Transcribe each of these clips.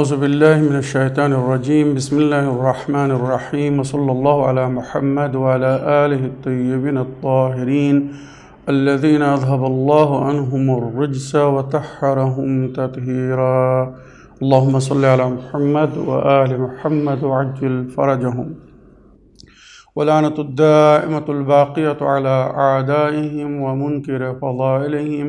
أعوذ بالله من الشيطان الرجيم. بسم الله الرحمن الرحيم. وصلى الله على محمد وعلى آله الطيبين الطاهرين الذين أذهب الله عنهم الرجس وطهرهم تطهيرا. اللهم صل على محمد وآل محمد وعجل فرجهم. ولعنة الدائمة الباقية على أعدائهم ومنكر فضائلهم.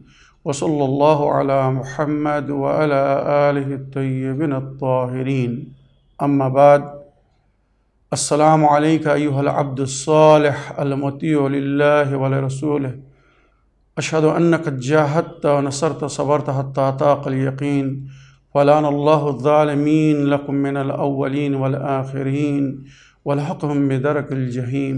وصلى الله على محمد وعلى آله الطيبين الطاهرين. أما بعد السلام عليك أيها العبد الصالح المطيع لله ولرسوله. أشهد أنك جاهدت ونصرت صبرت حتى أتاك اليقين. ولعن الله الظالمين لكم من الأولين والآخرين ولحقهم بدرك الجحيم.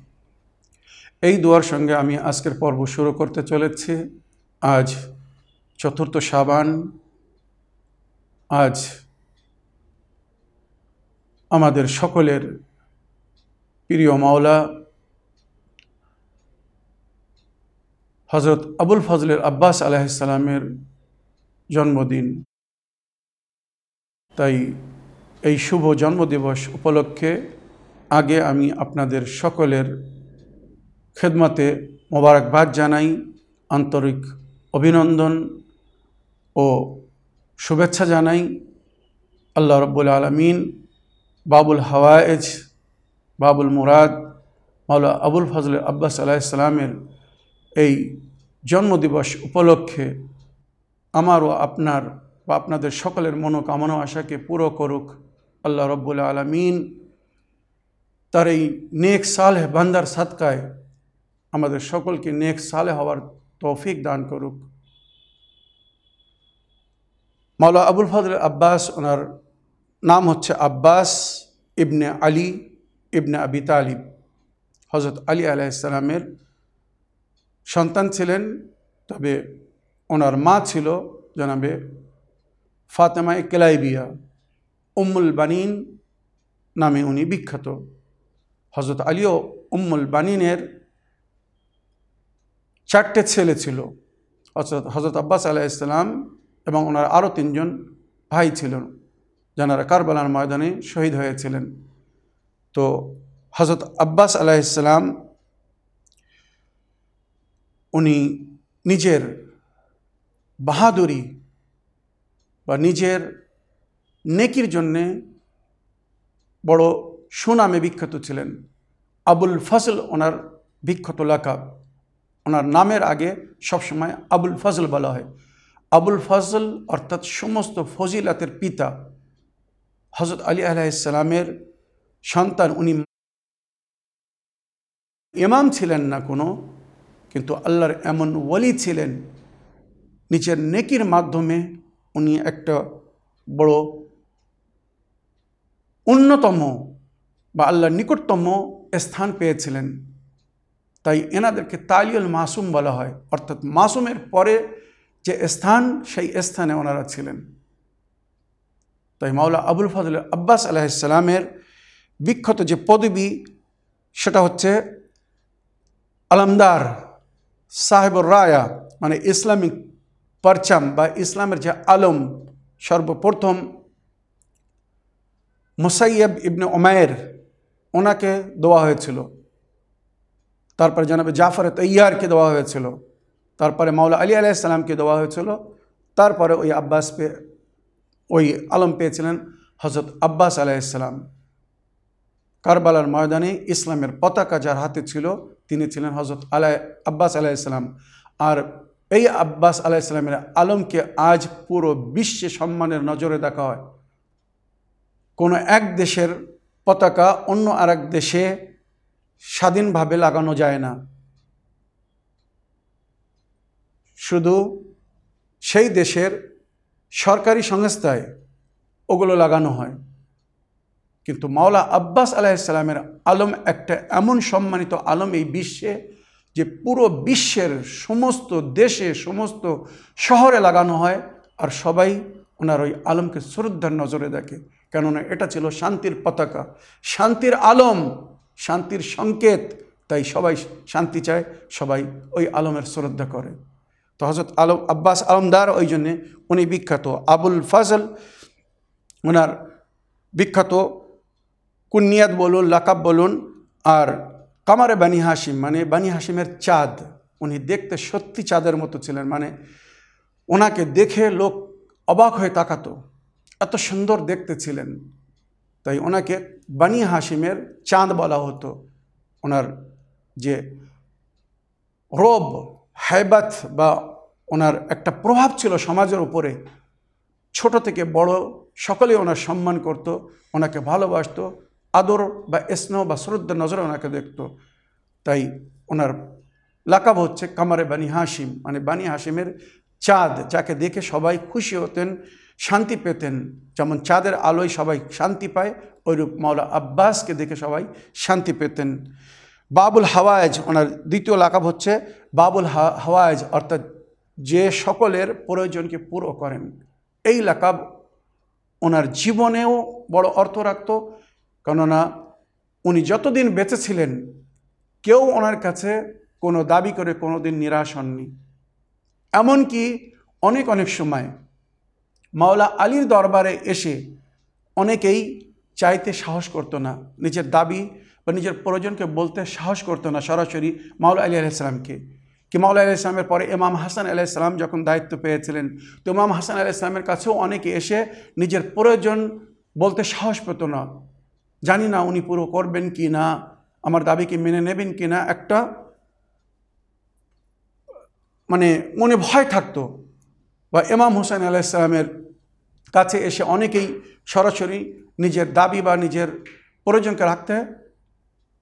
এই দোয়ার সঙ্গে আমি আজকের পর্ব শুরু করতে চলেছি। আজ চতুর্থ সাবান আজ আমাদের সকলের প্রিয় মাওলা হজরত আবুল ফজলের আব্বাস আলাহিসাল্লামের জন্মদিন। তাই এই শুভ জন্মদিবস উপলক্ষে আগে আমি আপনাদের সকলের খেদমতে মোবারকবাদ জানাই, আন্তরিক অভিনন্দন ও শুভেচ্ছা জানাই। আল্লাহ রব্বুল আলমিন বাবুল হাওয়ায়েজ, বাবুল মুরাদ, মাওলা আবুল ফজল আব্বাস আলাইসালামের এই জন্মদিবস উপলক্ষে আমার ও আপনার বা আপনাদের সকলের মনোকামনা আশাকে পুরো করুক। আল্লাহ রব্বুল আলমিন তার এই নেক সালেহ বান্দার সাদকায় আমাদের সকলকে নেক সালে হওয়ার তৌফিক দান করুক। মাওলা আবুল ফজল আব্বাস, ওনার নাম হচ্ছে আব্বাস ইবনে আলী ইবনে আবি তালিব। হজরত আলী আলাইসালামের সন্তান ছিলেন, তবে ওনার মা ছিল জানাবে ফাতেমা কেলাইবিয়া, উম্মুল বানিন নামে উনি বিখ্যাত। হজরত আলীও উম্মুল বানিনের চারটে ছেলে ছিল হজরত হজরত আব্বাস আলাইসালাম এবং ওনার আরও তিনজন ভাই ছিলেন যারা কারবালার ময়দানে শহীদ হয়েছিলেন। তো হজরত আব্বাস আলাইসালাম উনি নিজের বাহাদুরি বা নিজের নেকির জন্যে বড় সুনামে বিখ্যাত ছিলেন। আবুল ফজল ওনার বিখ্যাত লাকাব। ওনার নামের আগে সবসময় আবুল ফজল বলা হয়। আবুল ফজল অর্থাৎ সমস্ত ফজিলাতের পিতা হজরত আলী আলাইসালামের সন্তান, উনি ইমাম ছিলেন না কোনো, কিন্তু আল্লাহর এমন ওলি ছিলেন। নিজের নেকির মাধ্যমে উনি একটা বড় অন্যতম বা আল্লাহর নিকটতম স্থান পেয়েছিলেন। তাই এনাদেরকে তালিউল মাসুম বলা হয়। অর্থাৎ মাসুমের পরে যে স্থান, সেই স্থানে ওনারা ছিলেন। তাই মাওলা আবুল ফজল আব্বাস আলাহিসাল্লামের বিখ্যাত যে পদবী, সেটা হচ্ছে আলমদার সাহেবুর রায়া মানে ইসলামিক পরচাম বা ইসলামের যে আলম সর্বপ্রথম মুসাইয়ব ইবনে ওমায়ের ওনাকে দেওয়া হয়েছিল। তারপরে জানাবে জাফর তৈয়ারকে দেওয়া হয়েছিল। তারপরে মাওলা আলী আলাইসাল্লামকে দেওয়া হয়েছিল। তারপরে ওই আব্বাস পে, ওই আলম পেয়েছিলেন হজরত আব্বাস আলাইসাল্লাম কারবালার ময়দানে ইসলামের পতাকা যার হাতে ছিল, তিনি ছিলেন হজরত আলাই, আব্বাস আলাইসালাম আর এই আব্বাস আলাইসালামের আলমকে আজ পুরো বিশ্বে সম্মানের নজরে দেখা হয়। কোনো এক দেশের পতাকা অন্য আর এক দেশে স্বাধীনভাবে লাগানো যায় না। শুধু সেই দেশের সরকারি সংস্থায় ওগুলো লাগানো হয়। কিন্তু মাওলা আব্বাস আলাইসাল্লামের আলম একটা এমন সম্মানিত আলম এই বিশ্বে যে পুরো বিশ্বের সমস্ত দেশে, সমস্ত শহরে লাগানো হয় আর সবাই ওনার ওই আলমকে শ্রদ্ধার নজরে দেখে। কেননা এটা ছিল শান্তির পতাকা। শান্তির আলম শান্তির সংকেত। তাই সবাই শান্তি চায়, সবাই ওই আলমের শ্রদ্ধা করে। তো হজরত আলম, আব্বাস আলমদার ওই জন্যে উনি বিখ্যাত। আবুল ফাজল ওনার বিখ্যাত কুনিয়াত বলুন, লাকাব বলুন আর কামারে বানি হাসিম মানে বানি হাসিমের চাঁদ। উনি দেখতে সত্যি চাঁদের মতো ছিলেন মানে ওনাকে দেখে লোক অবাক হয়ে তাকাতো। এত সুন্দর দেখতে ছিলেন। তাই ওনাকে বানি হাসিমের চাঁদ বলা হতো। ওনার যে রব হাইবাত বা ওনার একটা প্রভাব ছিল সমাজের উপরে, ছোট থেকে বড় সকলে ওনার সম্মান করত, ওনাকে ভালোবাসত, আদর বা স্নেহ বা শ্রদ্ধা নজরে ওনাকে দেখত। তাই ওনার লাকাব হচ্ছে কামারে বানি হাসিম মানে বানি হাসিমের চাঁদ, যাকে দেখে সবাই খুশি হতেন। শান্তি পেতেন। যেমন চাঁদের আলোয় সবাই শান্তি পায়, ওইরূপ মাওলা আব্বাসকে দেখে সবাই শান্তি পেতেন। বাবুল হাওয়াজ ওনার দ্বিতীয় লাকাব হচ্ছে বাবুল হাওয়াজ অর্থাৎ যে সকলের প্রয়োজনকে পুরো করেন। এই লাকাব ওনার জীবনেও বড় অর্থ রাখত কেননা উনি যতদিন বেঁচে ছিলেন, কেউ ওনার কাছে কোনো দাবি করে কোনো দিন নিরাশ হননি। এমনকি অনেক অনেক সময় মাওলা আলীর দরবারে এসে অনেকেই চাইতে সাহস করতো না, নিজের দাবি বা নিজের প্রয়োজনকে বলতে সাহস করতো না সরাসরি মাওলা আলী আলাইসালামকে কি মাওলা আলি ইসলামের পরে ইমাম হাসান আলাইসালাম যখন দায়িত্ব পেয়েছিলেন, তো ইমাম হাসান আলাইসলামের কাছেও অনেকে এসে নিজের প্রয়োজন বলতে সাহস পেত না। জানি না উনি পুরো করবেন কি না, আমার দাবিকে মেনে নেবেন কি না, একটা মানে মনে ভয় থাকতো। বা ইমাম হুসাইন আলাইসালামের কাছে এসে অনেকেই সরাসরি নিজের দাবি বা নিজের প্রয়োজনকে রাখতে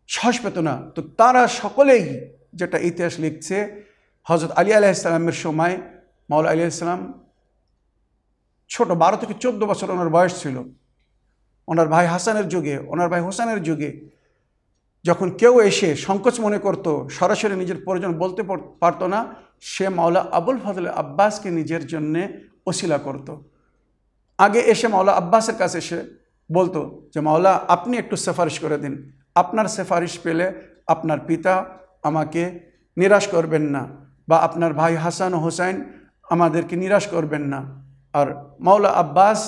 সাহস পেত না। তো তারা সকলেই যেটা ইতিহাস লিখছে হজরত আলী আলাইসালামের সময় মাওলা আলী ইসলাম ছোট, বারো থেকে চোদ্দ বছর ওনার বয়স ছিল। ওনার ভাই হাসানের যুগে, ওনার ভাই হোসেনের যুগে যখন কেউ এসে সংকোচ মনে করত, সরাসরি নিজের প্রয়োজন বলতে পারতো না সে মাওলা আবুল ফজল আব্বাসকে নিজের জন্যে ওসিলা করত। আগে এসে মাওলা আব্বাসের কাছে এসে বলতো যে, মাওলা, আপনি একটু সেফারিশ করে দিন। আপনার সেফারিশ পেলে আপনার পিতা আমাকে নিরাশ করবেন না বা আপনার ভাই হাসান ও হোসাইন আমাদেরকে নিরাশ করবেন না। আর মাওলা আব্বাস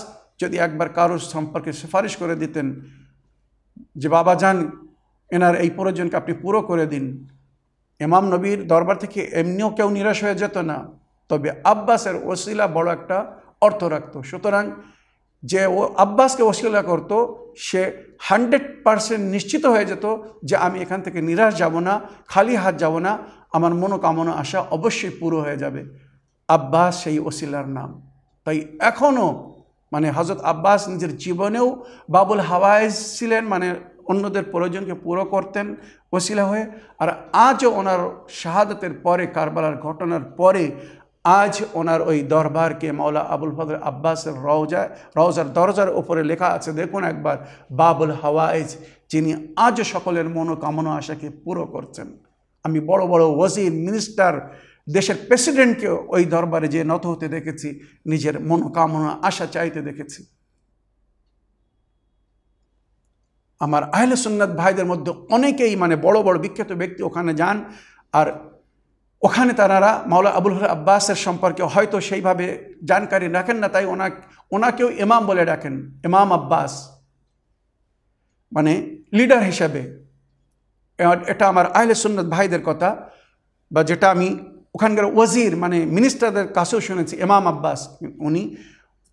যদি একবার কারোর সম্পর্কে সুপারিশ করে দিতেন যে, বাবা, যান, এনার এই প্রয়োজনকে আপনি পুরো করে দিন। ইমাম নবীর দরবার থেকে এমনিও কেউ নিরাশ হয়ে যেত না। তবে আব্বাসের ওসিলা বড় একটা অর্থ রাখত। সুতরাং যে ও আব্বাসকে ওসিলা করত, সে হান্ড্রেড পারসেন্ট নিশ্চিত হয়ে যেত যে আমি এখান থেকে নিরাশ যাব না, খালি হাত যাব না, আমার মনোকামনা আশা অবশ্যই পুরো হয়ে যাবে। আব্বাস সেই ওসিলার নাম। তাই এখনও মানে হজরত আব্বাস নিজের জীবনেও বাবুল হাওয়াইজ ছিলেন মানে অন্যদের প্রয়োজনকে পুরো করতেন ওসিলা হয়ে। আর আজও ওনার শাহাদতের পরে, কারবালার ঘটনার পরে, আজ ওনার ওই দরবারকে মাওলা আবুল ফজল আব্বাসের রওজা, রওজার দরজার ওপরে লেখা আছে, দেখুন একবার, বাবুল হাওয়াইজ, যিনি আজও সকলের মনোকামনা আশাকে পুরো করছেন। আমি বড় বড় ওয়াজির মিনিস্টার, দেশের প্রেসিডেন্টকে ওই দরবারে যে নত হতে দেখেছি, নিজের মনোকামনা, আশা চাইতে দেখেছি। আমার আহলে সুন্নাত ভাইদের মধ্যে অনেকেই মানে বড় বড় বিখ্যাত ব্যক্তি ওখানে যান, আর ওখানে তারা মাওলা আবুল হর আব্বাসের সম্পর্কে হয়তো সেইভাবে জানকারি রাখেন না, তাই ওনা ওনাকেও ইমাম বলে ডাকেন, ইমাম আব্বাস। মানে লিডার হিসাবে। এটা আমার আহলে সুন্নত ভাইদের কথা, বা যেটা আমি ওখানকার ওয়াজির মানে মিনিস্টারদের কাছেও শুনেছি, ইমাম আব্বাস। উনি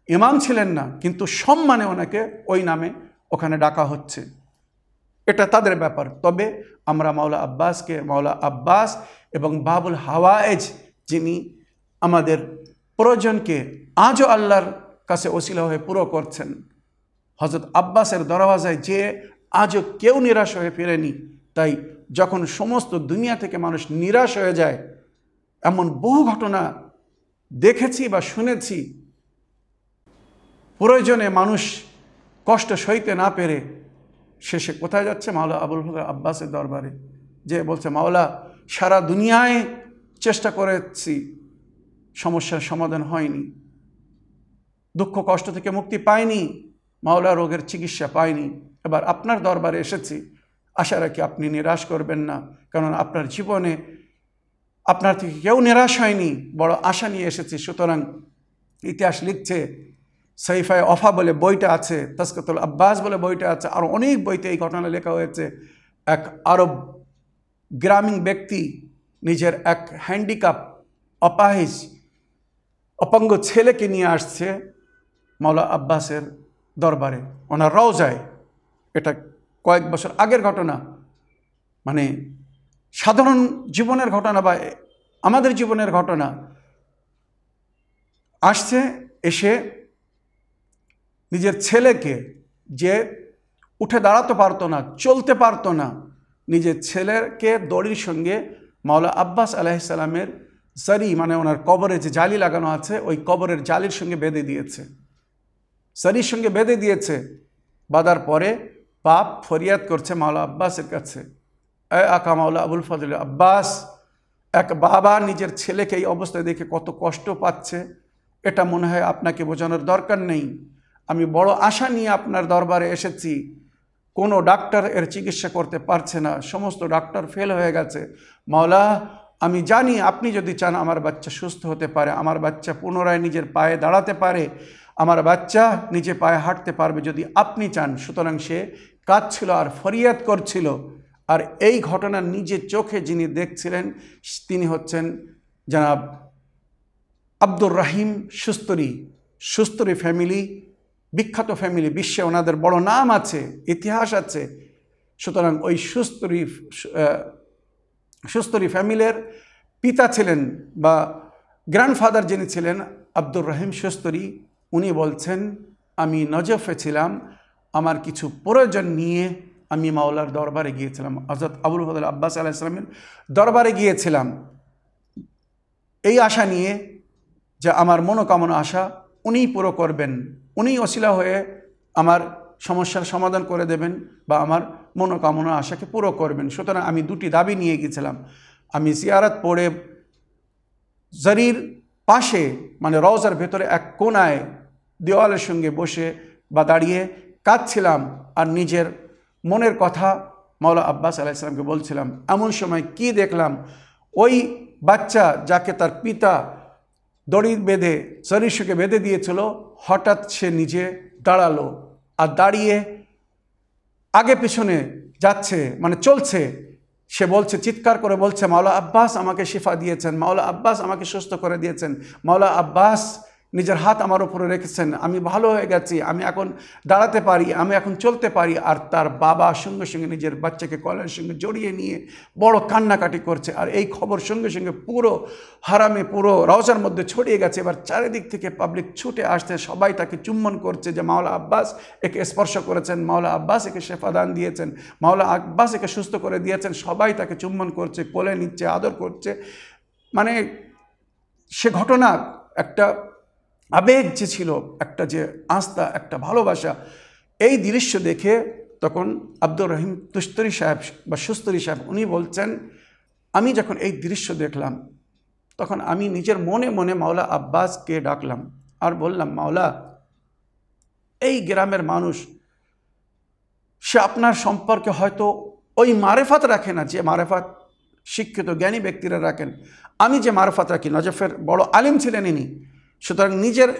ইমাম ছিলেন না, কিন্তু সম্মানে ওনাকে ওই নামে ওখানে ডাকা হচ্ছে। এটা তাদের ব্যাপার। তবে আমরা মাওলা আব্বাসকে, মাওলা আব্বাস এবং বাবুল হাওয়ায়েজ যিনি আমাদের প্রয়োজনকে আজও আল্লাহর কাছে ওসিলা হয়ে পুরো করছেন হজরত আব্বাসের দরওয়াজায় যে আজও কেউ নিরাশ হয়ে ফেরেনি, তাই যখন সমস্ত দুনিয়া থেকে মানুষ নিরাশ হয়ে যায়, এমন বহু ঘটনা দেখেছি বা শুনেছি, প্রয়োজনে মানুষ কষ্ট সইতে না পেরে শেষে কোথায় যাচ্ছে? মাওলা আবুল ফজল আব্বাসের দরবারে। যে বলছে, মাওলা, সারা দুনিয়ায় চেষ্টা করেছি, সমস্যার সমাধান হয়নি। দুঃখ কষ্ট থেকে মুক্তি পায়নি মাওলা রোগের চিকিৎসা পায়নি এবার আপনার দরবারে এসেছি। আশা রাখি আপনি নিরাশ করবেন না, কারণ আপনার জীবনে আপনার থেকে কেউ নিরাশ হয়নি। বড় আশা নিয়ে এসেছি। সুতরাং ইতিহাস লিখছে সৈফায় অফা বলে বইটা আছে তস্কতুল আব্বাস বলে বইটা আছে, আর অনেক বইতে এই ঘটনা লেখা হয়েছে। এক আরব গ্রামীণ ব্যক্তি নিজের এক হ্যান্ডিক্যাপ অপাহিজ অপাঙ্গ ছেলেকে নিয়ে আসছে মাওলা আব্বাসের দরবারে। ওনার রওজায়। এটা কয়েক বছর আগের ঘটনা। মানে সাধারণ জীবনের ঘটনা বা আমাদের জীবনের ঘটনা। আসছে, এসে নিজের ছেলেকে যে উঠে দাঁড়াতে পারতো না, চলতে পারতো না, নিজের ছেলেকে দড়ির সঙ্গে মাওলা আব্বাস আলাইসাল্লামের সারি মানে ওনার কবরে যে জালি লাগানো আছে, ওই কবরের জালির সঙ্গে বেঁধে দিয়েছে। সারির সঙ্গে বেঁধে দিয়েছে। বাঁধার পরে বাপ ফরিয়াদ করছে মাওলা আব্বাসের কাছে। এ আকা মাওলা আবুল ফজল আব্বাস, এক বাবা নিজের ছেলেকে এই অবস্থায় দেখে কত কষ্ট পাচ্ছে। এটা মনে হয় আপনাকে বোঝানোর দরকার নেই। আমি বড় আশা নিয়ে আপনার দরবারে এসেছি। কোনো ডাক্তার এর চিকিৎসা করতে পারছে না। সমস্ত ডাক্তার ফেল হয়ে গেছে। মাওলা, আমি জানি আপনি যদি চান আমার বাচ্চা সুস্থ হতে পারে, আমার বাচ্চা পুনরায় নিজের পায়ে দাঁড়াতে পারে, আমার বাচ্চা নিজে পায়ে হাঁটতে পারবে যদি আপনি চান। সুতরাং সে কাঁদছিল আর ফরিয়াদ করছিল। আর এই ঘটনা নিজের চোখে যিনি দেখছিলেন, তিনি হচ্ছেন জনাব আব্দুর রাহিম সুস্তরি। সুস্তরি ফ্যামিলি বিখ্যাত ফ্যামিলি, বিশ্বে ওনাদের বড় নাম আছে, ইতিহাস আছে। সুতরাং ওই সুস্তরি সুস্তরি ফ্যামিলির পিতা ছিলেন বা গ্র্যান্ডফাদার যিনি ছিলেন, আব্দুর রহিম সুস্তরি উনি বলছেন, আমি নজফে ছিলাম, আমার কিছু প্রয়োজন নিয়ে আমি মাওলার দরবারে গিয়েছিলাম। হজরত আবুল ফদল আব্বাস আলাইসলামের দরবারে গিয়েছিলাম। এই আশা নিয়ে যে আমার মনোকামনা আশা উনিই পুরো করবেন। উনিই অশিলা হয়ে আমার সমস্যার সমাধান করে দেবেন বা আমার মনোকামনা, আশাকে পুরো করবেন। সুতরাং আমি দুটি দাবি নিয়ে গেছিলাম। আমি জিয়ারত পড়ে জরির পাশে মানে রওজার ভেতরে এক কোনায় দেওয়ালের সঙ্গে বসে বা দাঁড়িয়ে কাঁদছিলাম আর নিজের মনের কথা মাওলা আব্বাস আলাইসালামকে বলছিলাম, এমন সময় কি দেখলাম? ওই বাচ্চা যাকে তার পিতা দড়ি বেঁধে সরিষকে বেঁধে দিয়েছিল, হঠাৎ সে নিজে দাঁড়াল আর দাঁড়িয়ে আগে পিছনে যাচ্ছে মানে চলছে। সে বলছে, চিৎকার করে বলছে, মাওলা আব্বাস আমাকে শিফা দিয়েছেন, মাওলা আব্বাস আমাকে সুস্থ করে দিয়েছেন, মাওলা আব্বাস নিজের হাত আমার উপরে রেখেছেন, আমি ভালো হয়ে গেছি, আমি এখন দাঁড়াতে পারি, আমি এখন চলতে পারি। আর তার বাবা সঙ্গে সঙ্গে নিজের বাচ্চাকে কলের সঙ্গে জড়িয়ে নিয়ে বড় কান্নাকাটি করছে। আর এই খবর সঙ্গে সঙ্গে পুরো হারামে, পুরো রওজার মধ্যে ছড়িয়ে গেছে। এবার চারিদিক থেকে পাবলিক ছুটে আসতে সবাই তাকে চুম্বন করছে যে মাওলা আব্বাস একে স্পর্শ করেছেন, মাওলা আব্বাস একে শেফাদান দিয়েছেন, মাওলা আব্বাস একে সুস্থ করে দিয়েছেন, সবাই তাকে চুম্বন করছে, কোলে নিচ্ছে, আদর করছে। মানে সে ঘটনা একটা আবেগ যে ছিল, একটা যে আস্থা, একটা ভালোবাসা, এই দৃশ্য দেখে তখন আব্দুর রহিম তুস্তরি সাহেব বা সুস্তরি সাহেব উনি বলছেন, আমি যখন এই দৃশ্য দেখলাম, তখন আমি নিজের মনে মনে মাওলা আব্বাসকে ডাকলাম আর বললাম, মাওলা, এই গ্রামের মানুষ, সে আপনার সম্পর্কে হয়তো ওই মারেফাত রাখে না, যে মারেফাত শিক্ষিত জ্ঞানী ব্যক্তিরা রাখেন। আমি যে মারেফাত রাখি, নজফের বড় আলিম ছিলেন ইনি সুতরাং নিজের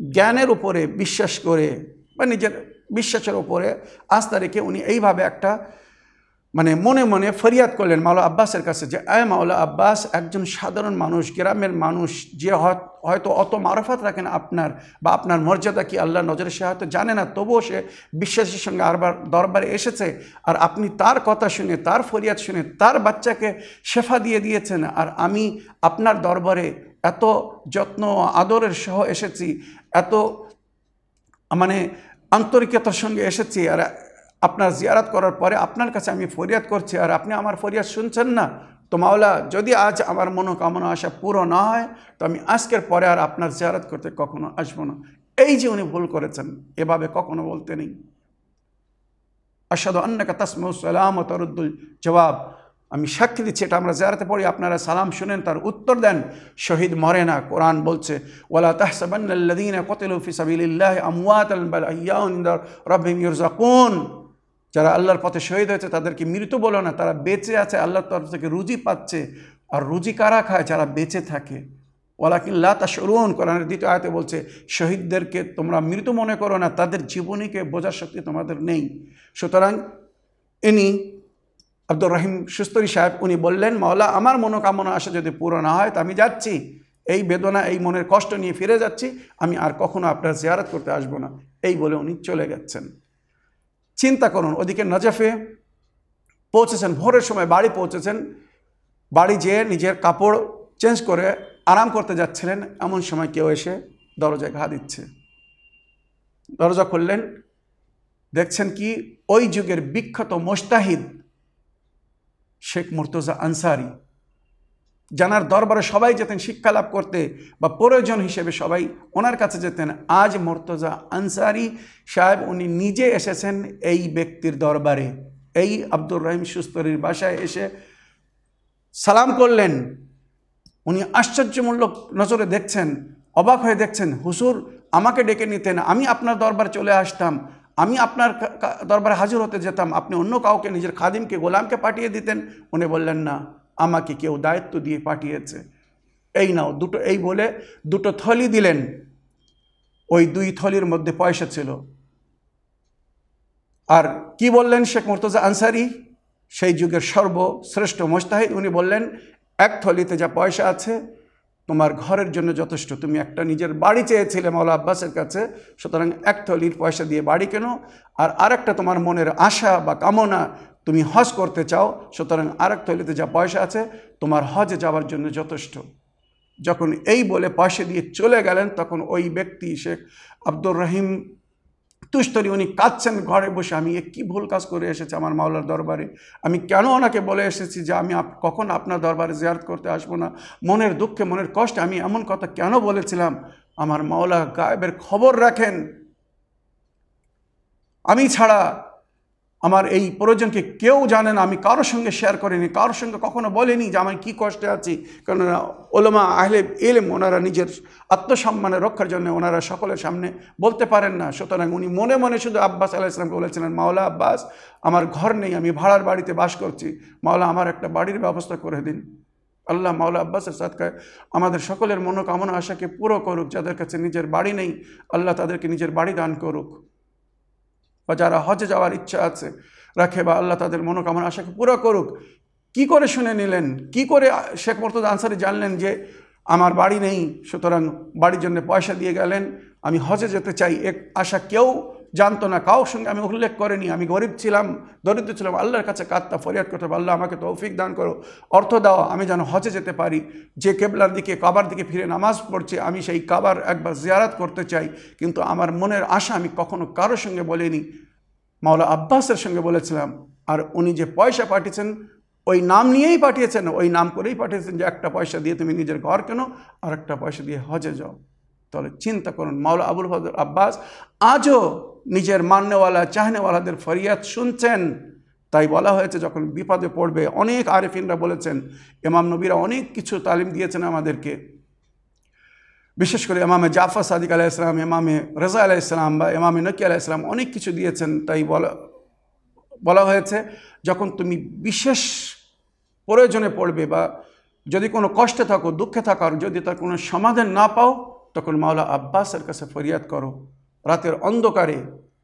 জ্ঞানের উপরে বিশ্বাস করে বা নিজের বিশ্বাসের উপরে আস্থা রেখে উনি এইভাবে একটা মানে মনে মনে ফরিয়াদ করলেন মাওলা আব্বাসের কাছে যে আয় মাওলা আব্বাস, একজন সাধারণ মানুষ, গ্রামের মানুষ, যে হয়তো অত মারফাত রাখেন আপনার বা আপনার মর্যাদা কি আল্লাহ নজরে, সে হয়তো জানে না। তবুও সে বিশ্বাসের সঙ্গে আরবার দরবারে এসেছে আর আপনি তার কথা শুনে, তার ফরিয়াদ শুনে, তার বাচ্চাকে শেফা দিয়ে দিয়েছেন। আর আমি আপনার দরবারে এত যত্ন, আদরের সহ এসেছি, এত মানে আন্তরিকতার সঙ্গে এসেছি, আর আপনার জিয়ারাত করার পরে আপনার কাছে আমি ফরিয়াদ করছি, আর আপনি আমার ফরিয়াদ শুনছেন না। তো মাওলা, যদি আজ আমার মনোকামনা আশা পুরো না হয়, তো আমি আজকের পরে আর আপনার জিয়ারাত করতে কখনো আসব না। এই যে উনি ভুল করেছেন, এভাবে কখনো বলতে নেই। আসাদু আন্নাকা তাসমু সালাম তরুদ্দুল জবাব। আমি সাক্ষী দিচ্ছি, এটা আমরা জিয়ারাতে পড়ি, আপনারা সালাম শুনেন, তার উত্তর দেন, শহীদ মরে না, কোরআন বলছে, ওয়ালা তাহসাবান্নাল্লাযীনা কতিলু ফি সাবিলিল্লাহি যারা আল্লাহর পথে শহীদ হয়েছে, তাদেরকে মৃত বলো না, তারা বেঁচে আছে, আল্লাহর তরফ থেকে রুজি পাচ্ছে, আর রুজি কারা খায়? যারা বেঁচে থাকে। ওয়ালাকিন লা তাশউরুন, কোরআনের দ্বিতীয় আয়াতে বলছে, শহীদদেরকে তোমরা মৃত মনে করো না, তাদের জীবনীকে বোঝার শক্তি তোমাদের নেই। সুতরাং ইনি আব্দুর রহিম সুস্তরি সাহেব, উনি বললেন, মাওলা, আমার মনোকামনা আশা যদি পুরো না হয়, তা আমি যাচ্ছি। এই বেদনা, এই মনের কষ্ট নিয়ে ফিরে যাচ্ছি, আমি আর কখনো আপনার জিয়ারত করতে আসব না। এই বলে উনি চলে যাচ্ছেন চিন্তা করুন, ওদিকে নজফে পৌঁছেছেন, ভোরের সময় বাড়ি পৌঁছেছেন। বাড়ি যেয়ে নিজের কাপড় চেঞ্জ করে আরাম করতে যাচ্ছিলেন, এমন সময় কেউ এসে দরজায় ঘা দিচ্ছে। দরজা খুললেন, দেখছেন কি? ওই যুগের বিখ্যাত মোস্তাহিদ শেখ মুর্তজা আনসারি, জানার দরবারে সবাই যেতেন, শিক্ষা লাভ করতে বা প্রয়োজন হিসেবে সবাই ওনার কাছে যেতেন। আজ মুর্তজা আনসারি সাহেব, উনি নিজে এসেছেন এই ব্যক্তির দরবারে। এই আব্দুর রহিম সুস্তরির বাসায় এসে সালাম করলেন। উনি আশ্চর্যমূলক নজরে দেখছেন, অবাক হয়ে দেখছেন হুসুর আমাকে ডেকে নিতেন, আমি আপনার দরবারে চলে আসতাম। আমি আপনার দরবারে হাজির হতে যেতাম, আপনি অন্য কাউকে, নিজের খাদিমকে, গোলামকে পাঠিয়ে দিতেন। উনি বললেন, না, আমাকে কেউ দায়িত্ব দিয়ে পাঠিয়েছে। এই নাও, দুটো এই বলে দুটো থলি দিলেন। ওই দুই থলির মধ্যে পয়সা ছিল। আর কি বললেন শেখ মুর্তজা আনসারি? সেই যুগের সর্বশ্রেষ্ঠ মোস্তাহিদ। উনি বললেন, এক থলিতে যা পয়সা আছে তোমার ঘরের জন্য যথেষ্ট। তুমি একটা নিজের বাড়ি চেয়েছিলে মাওলা আব্বাসের কাছে, সুতরাং এক থলির পয়সা দিয়ে বাড়ি কেনো, আর আরেকটা তোমার মনের আশা বা কামনা তুমি হজ করতে চাও, সুতরাং আরেক থলিতে যা পয়সা আছে, তোমার হজে যাওয়ার জন্য যথেষ্ট। যখন এই বলে পয়সা দিয়ে চলে গেলেন, তখন ওই ব্যক্তি শেখ আব্দুর রহিম তুস্তরি উনি কাঁদছেন ঘরে বসে। আমি, এ কী ভুল কাজ করে এসেছি আমার মাওলার দরবারে? আমি, কেন ওনাকে বলে এসেছি যে আমি কখন আপনার দরবারে জিয়ারত করতে আসব না? মনের দুঃখে, মনের কষ্টে আমি এমন কথা কেন বলেছিলাম? আমার মাওলা গায়েবের খবর রাখেন। আমি ছাড়া আমার এই প্রয়োজনকে কেউ জানে না, আমি কারোর সঙ্গে শেয়ার করিনি কারোর সঙ্গে কখনো বলিনি যে আমি কী কষ্টে আছি। কেননা ওলমা আহলে এলেম ওনারা নিজের আত্মসম্মানের রক্ষার জন্য ওনারা সকলের সামনে বলতে পারেন না। সুতরাং উনি মনে মনে শুধু আব্বাস আলাহ ইসলামকে বলেছিলেন, মাওলা আব্বাস, আমার ঘর নেই, আমি ভাড়ার বাড়িতে বাস করছি। মাওলা, আমার একটা বাড়ির ব্যবস্থা করে দিন। আল্লাহ মাওলা আব্বাসের সাদকায় আমাদের সকলের মনোকামনা, আশাকে পুরো করুক। যাদের কাছে নিজের বাড়ি নেই, আল্লাহ তাদেরকে নিজের বাড়ি দান করুক। বা যারা হজে যাওয়ার ইচ্ছা আছে, রাখে বা আল্লাহ তাদের মনোকামনা, আশাকে পুরো করুক, কি করে শুনে নিলেন? কি করে শেখ মর্তজা আনসারি জানলেন যে আমার বাড়ি নেই, সুতরাং বাড়ির জন্য পয়সা দিয়ে গেলেন, আমি হজে যেতে চাই এক আশা কেউ জানতো না, কারোর সঙ্গে আমি উল্লেখ করিনি, আমি গরিব ছিলাম, দরিদ্র ছিলাম, আল্লাহর কাছে কাত্তা ফরিয়াদ করতে আল্লাহ আমাকে তৌফিক দান করো, অর্থ দাও, আমি যেন হজে যেতে পারি, যে কেবলার দিকে, কাবার দিকে ফিরে নামাজ পড়ছে, আমি সেই কাবার একবার জিয়ারাত করতে চাই, কিন্তু আমার মনের আশা আমি কখনো কারোর সঙ্গে বলিনি। মাওলা আব্বাসের সঙ্গে বলেছিলাম, আর উনি যে পয়সা পাঠিয়েছেন, ওই নাম নিয়েই পাঠিয়েছেন, ওই নাম করেই পাঠিয়েছেন যে একটা পয়সা দিয়ে তুমি নিজের ঘর কেনো, আর একটা পয়সা দিয়ে হজে যাও। তাহলে চিন্তা করুন, মাওলা আবুল ফজল আব্বাস আজও নিজের মান্যওয়ালা, চাহনেওয়ালাদের ফরিয়াদ শুনছেন। তাই বলা হয়েছে, যখন বিপদে পড়বে, অনেক আরেফিনরা বলেছেন এমাম নবীরা অনেক কিছু তালিম দিয়েছেন আমাদেরকে। বিশেষ করে এমামে জাফর সাদিক আলাহ ইসলাম এমামে রেজা আলাহ ইসলাম বা এমামে নকি আলাহ ইসলাম অনেক কিছু দিয়েছেন। তাই বলা বলা হয়েছে, যখন তুমি বিশেষ প্রয়োজনে পড়বে বা যদি কোনো কষ্টে থাকো, দুঃখে থাকো যদি তার কোনো সমাধান না পাও, তখন মাওলা আব্বাসের কাছে ফরিয়াদ করো। রাতের অন্ধকারে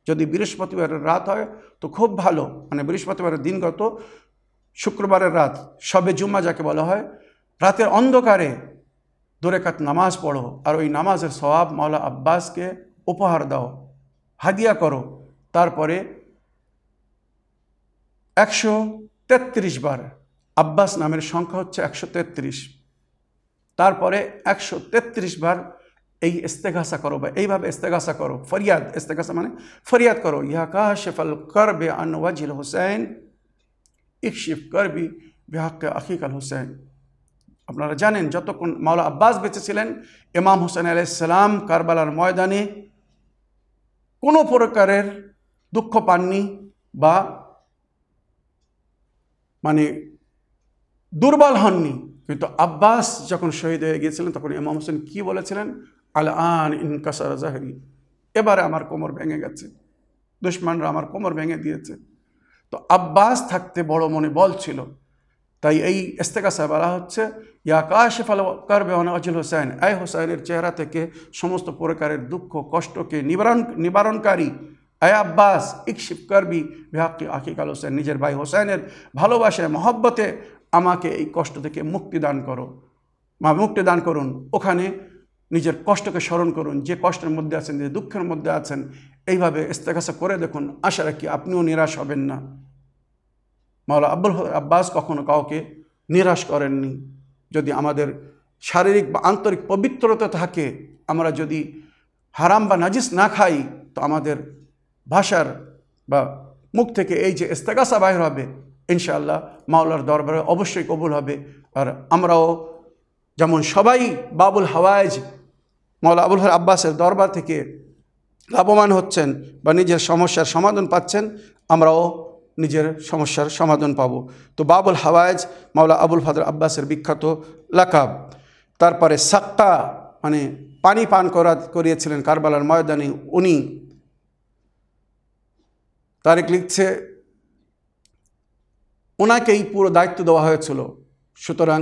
যদি বৃহস্পতিবারের রাত হয়, তো খুব ভালো। মানে বৃহস্পতিবারের দিনগত শুক্রবারের রাত, সবে জুম্মা যাকে বলা হয়। রাতের অন্ধকারে দোরেকাত নামাজ পড়ো আর ওই নামাজের সবাব মাওলা আব্বাসকে উপহার দাও, হাদিয়া করো। তারপরে একশো তেত্রিশ বার আব্বাস নামের সংখ্যা হচ্ছে একশো তেত্রিশ। তারপরে একশো তেত্রিশ বার এই ইস্তেগাসা করো বা এইভাবে ইস্তেগাসা করো। ফরিয়াদ, ইস্তেগাসা মানে ফরিয়াদ করো। ইহা কাশফল করবে আন ওয়াজিল হুসেন ইকশিফ করবি বিহাক্কে আকিক আল হুসেন আপনারা জানেন, যতক্ষণ মাওলা আব্বাস বেঁচে ছিলেন, ইমাম হোসেন আলাইসালাম কারবালার ময়দানে কোনো প্রকারের দুঃখ পাননি বা মানে দুর্বল হননি। কিন্তু আব্বাস যখন শহীদ হয়ে গিয়েছিলেন, তখন ইমাম হোসেন কী বলেছিলেন? আল আন ইনকাসার জাহরি। এবারে আমার কোমর ভেঙে গেছে। দুশ্মনরা আমার কোমর ভেঙে দিয়েছে। তো আব্বাস থাকতে বড় মনে বল ছিল। তাই এই ইস্তেকাসা বলা হচ্ছে, ইয়া কাশিফ আল করবে অজিল হোসেন এই হোসেনের চেহারা থেকে সমস্ত প্রকারের দুঃখ, কষ্টকে নিবারণ, নিবারণকারী। আয় আব্বাস, ইকশিফ করবি বিহাক্কি আকিক আল হোসেন নিজের ভাই হোসেনের ভালোবাসায়, মহব্বতে আমাকে এই কষ্ট থেকে মুক্তি দান করো। মা, মুক্তি দান করুন। ওখানে নিজের কষ্টকে স্মরণ করুন, যে কষ্টের মধ্যে আছেন, যে দুঃখের মধ্যে আছেন, এইভাবে ইস্তেকাসা করে দেখুন, আশা রাখি আপনিও নিরাশ হবেন না। মাওলা আব্বুল আব্বাস কখনো কাউকে নিরাশ করেননি। যদি আমাদের শারীরিক বা আন্তরিক পবিত্রতা থাকে, আমরা যদি হারাম বা নাজিস না খাই, তো আমাদের ভাষার বা মুখ থেকে এই যে ইস্তেকাসা বাইর হবে, ইনশাআল্লাহ মাওলার দরবারে অবশ্যই কবুল হবে। আর আমরাও যেমন সবাই বাবুল হাওয়াইজ মাওলা আবুল হর আব্বাসের দরবার থেকে লাভবান হচ্ছেন বা নিজের সমস্যার সমাধান পাচ্ছেন, আমরাও নিজের সমস্যার সমাধান পাব। তো বাবুল হাওয়াইজ মাওলা আবুল ফাদর আব্বাসের বিখ্যাত লাকাব। তারপরে সাক্কা মানে পানি পান করা, করিয়েছিলেন কারবালার ময়দানে উনি। তারেক লিখছে, ওনাকেই পুরো দায়িত্ব দেওয়া হয়েছিল। সুতরাং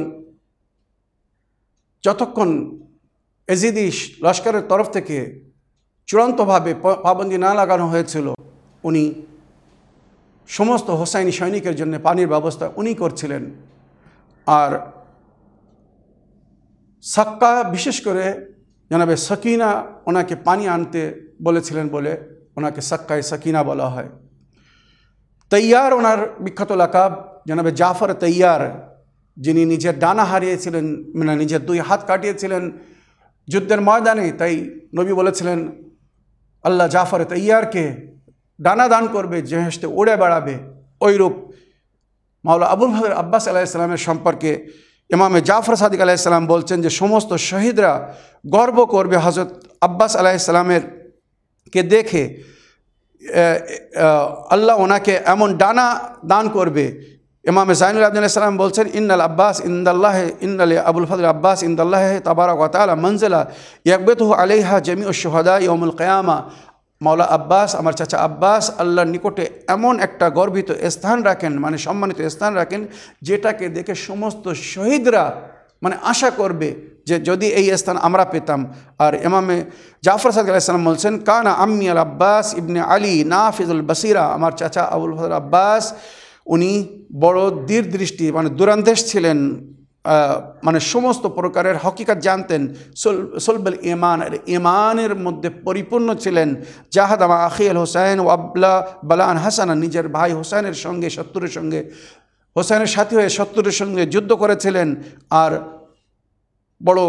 যতক্ষণ এজিদি লস্করের তরফ থেকে চূড়ান্তভাবে পাবন্দি না লাগানো হয়েছিল, উনি সমস্ত হোসাইনি সৈনিকের জন্য পানির ব্যবস্থা উনি করছিলেন। আর সাক্কা বিশেষ করে জানাবে সকিনা ওনাকে পানি আনতে বলেছিলেন বলে ওনাকে সাক্কায় সকিনা বলা হয়। তৈয়ার ওনার বিখ্যাত লাকাব জানাবে জাফর তৈয়ার, যিনি নিজের ডানা হারিয়েছিলেন মানে নিজের দুই হাত কাটিয়েছিলেন যুদ্ধের ময়দানে তাই নবী বলেছিলেন, আল্লাহ জাফর তৈয়ারকে ডানা দান করবে, যে হেসতে উড়ে বেড়াবে। ওইরূপ মাওলা আবুল হাদের আব্বাস আলাইসালামের সম্পর্কে ইমামে জাফর সাদিক আলাইসাল্লাম বলছেন যে, সমস্ত শহীদরা গর্ব করবে হজরত আব্বাস আলাইসালামের কে দেখে আল্লাহ ওনাকে এমন ডানা দান করবে ইমাম জাইনুল আবদুল্লাহাম বলছেন, ইন্নাল আব্বাস ইন্দাল্লাহ ইন্দাল আবুল ফজল আব্বাস ইন্দাল্লাহ তাবারক ওয়াতালা মঞ্জিলা ইয়াকবেতহু আলাইহা জমি ও সোহাদা ইয়মুল কয়ামা। মাওলা আব্বাস, আমার চাচা আব্বাস, আল্লাহর নিকটে এমন একটা গর্বিত স্থান রাখেন মানে সম্মানিত স্থান রাখেন, যেটাকে দেখে সমস্ত শহীদরা মানে আশা করবে যে যদি এই স্থান আমরা পেতাম। আর এমামে জাফর সাদ আলাইসালাম বলছেন, কানা আম্মি আল আব্বাস ইবনে আলী নাফিজুল বাসিরা। আমার চাচা আবুল ফজল আব্বাস উনি বড় দীর দৃষ্টি মানে দুরান্দেশ ছিলেন মানে সমস্ত প্রকারের হকিকাত জানতেন। সলবল ইমান ইমানের মধ্যে পরিপূর্ণ ছিলেন। জাহাদামা আখিল হোসেন ও আবলা বালান হাসানা নিজের ভাই হোসেনের সঙ্গে, শত্রুর সঙ্গে হোসেনের সাথী হয়ে শত্রুর সঙ্গে যুদ্ধ করেছিলেন। আর বড়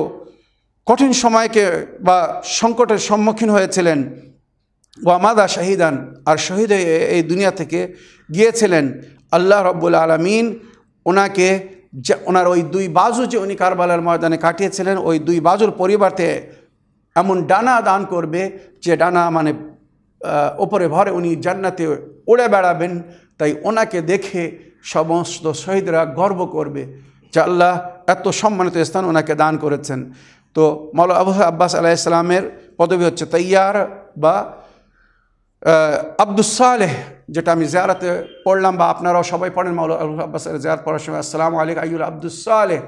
কঠিন সময়কে বা সংকটের সম্মুখীন হয়েছিলেন। ওয়ামাদা শাহিদান, আর শহীদ এই দুনিয়া থেকে গিয়েছিলেন। আল্লাহ রব্বুল আলমিন ওনাকে যে ওনার ওই দুই বাজু যে উনি কারবালার ময়দানে কাটিয়েছিলেন, ওই দুই বাজুর পরিবর্তে এমন ডানা দান করবে যে ডানা মানে ওপরে ভরে উনি জান্নাতে উড়ে বেড়াবেন। তাই ওনাকে দেখে সমস্ত শহীদরা গর্ব করবে যে আল্লাহ এত সম্মানিত স্থান ওনাকে দান করেছেন। তো মৌলা আবু আব্বাস আলাইসালামের পদবি হচ্ছে তৈয়ার বা আব্দুসালেহ যেটা আমি জিয়ারাতে পড়লাম বা আপনারাও সবাই পড়েন মাউলা আবু আব্বাসের জিয়ার পড়ার সময়, আসসালামু আলাইক আইউল আব্দুসালেহ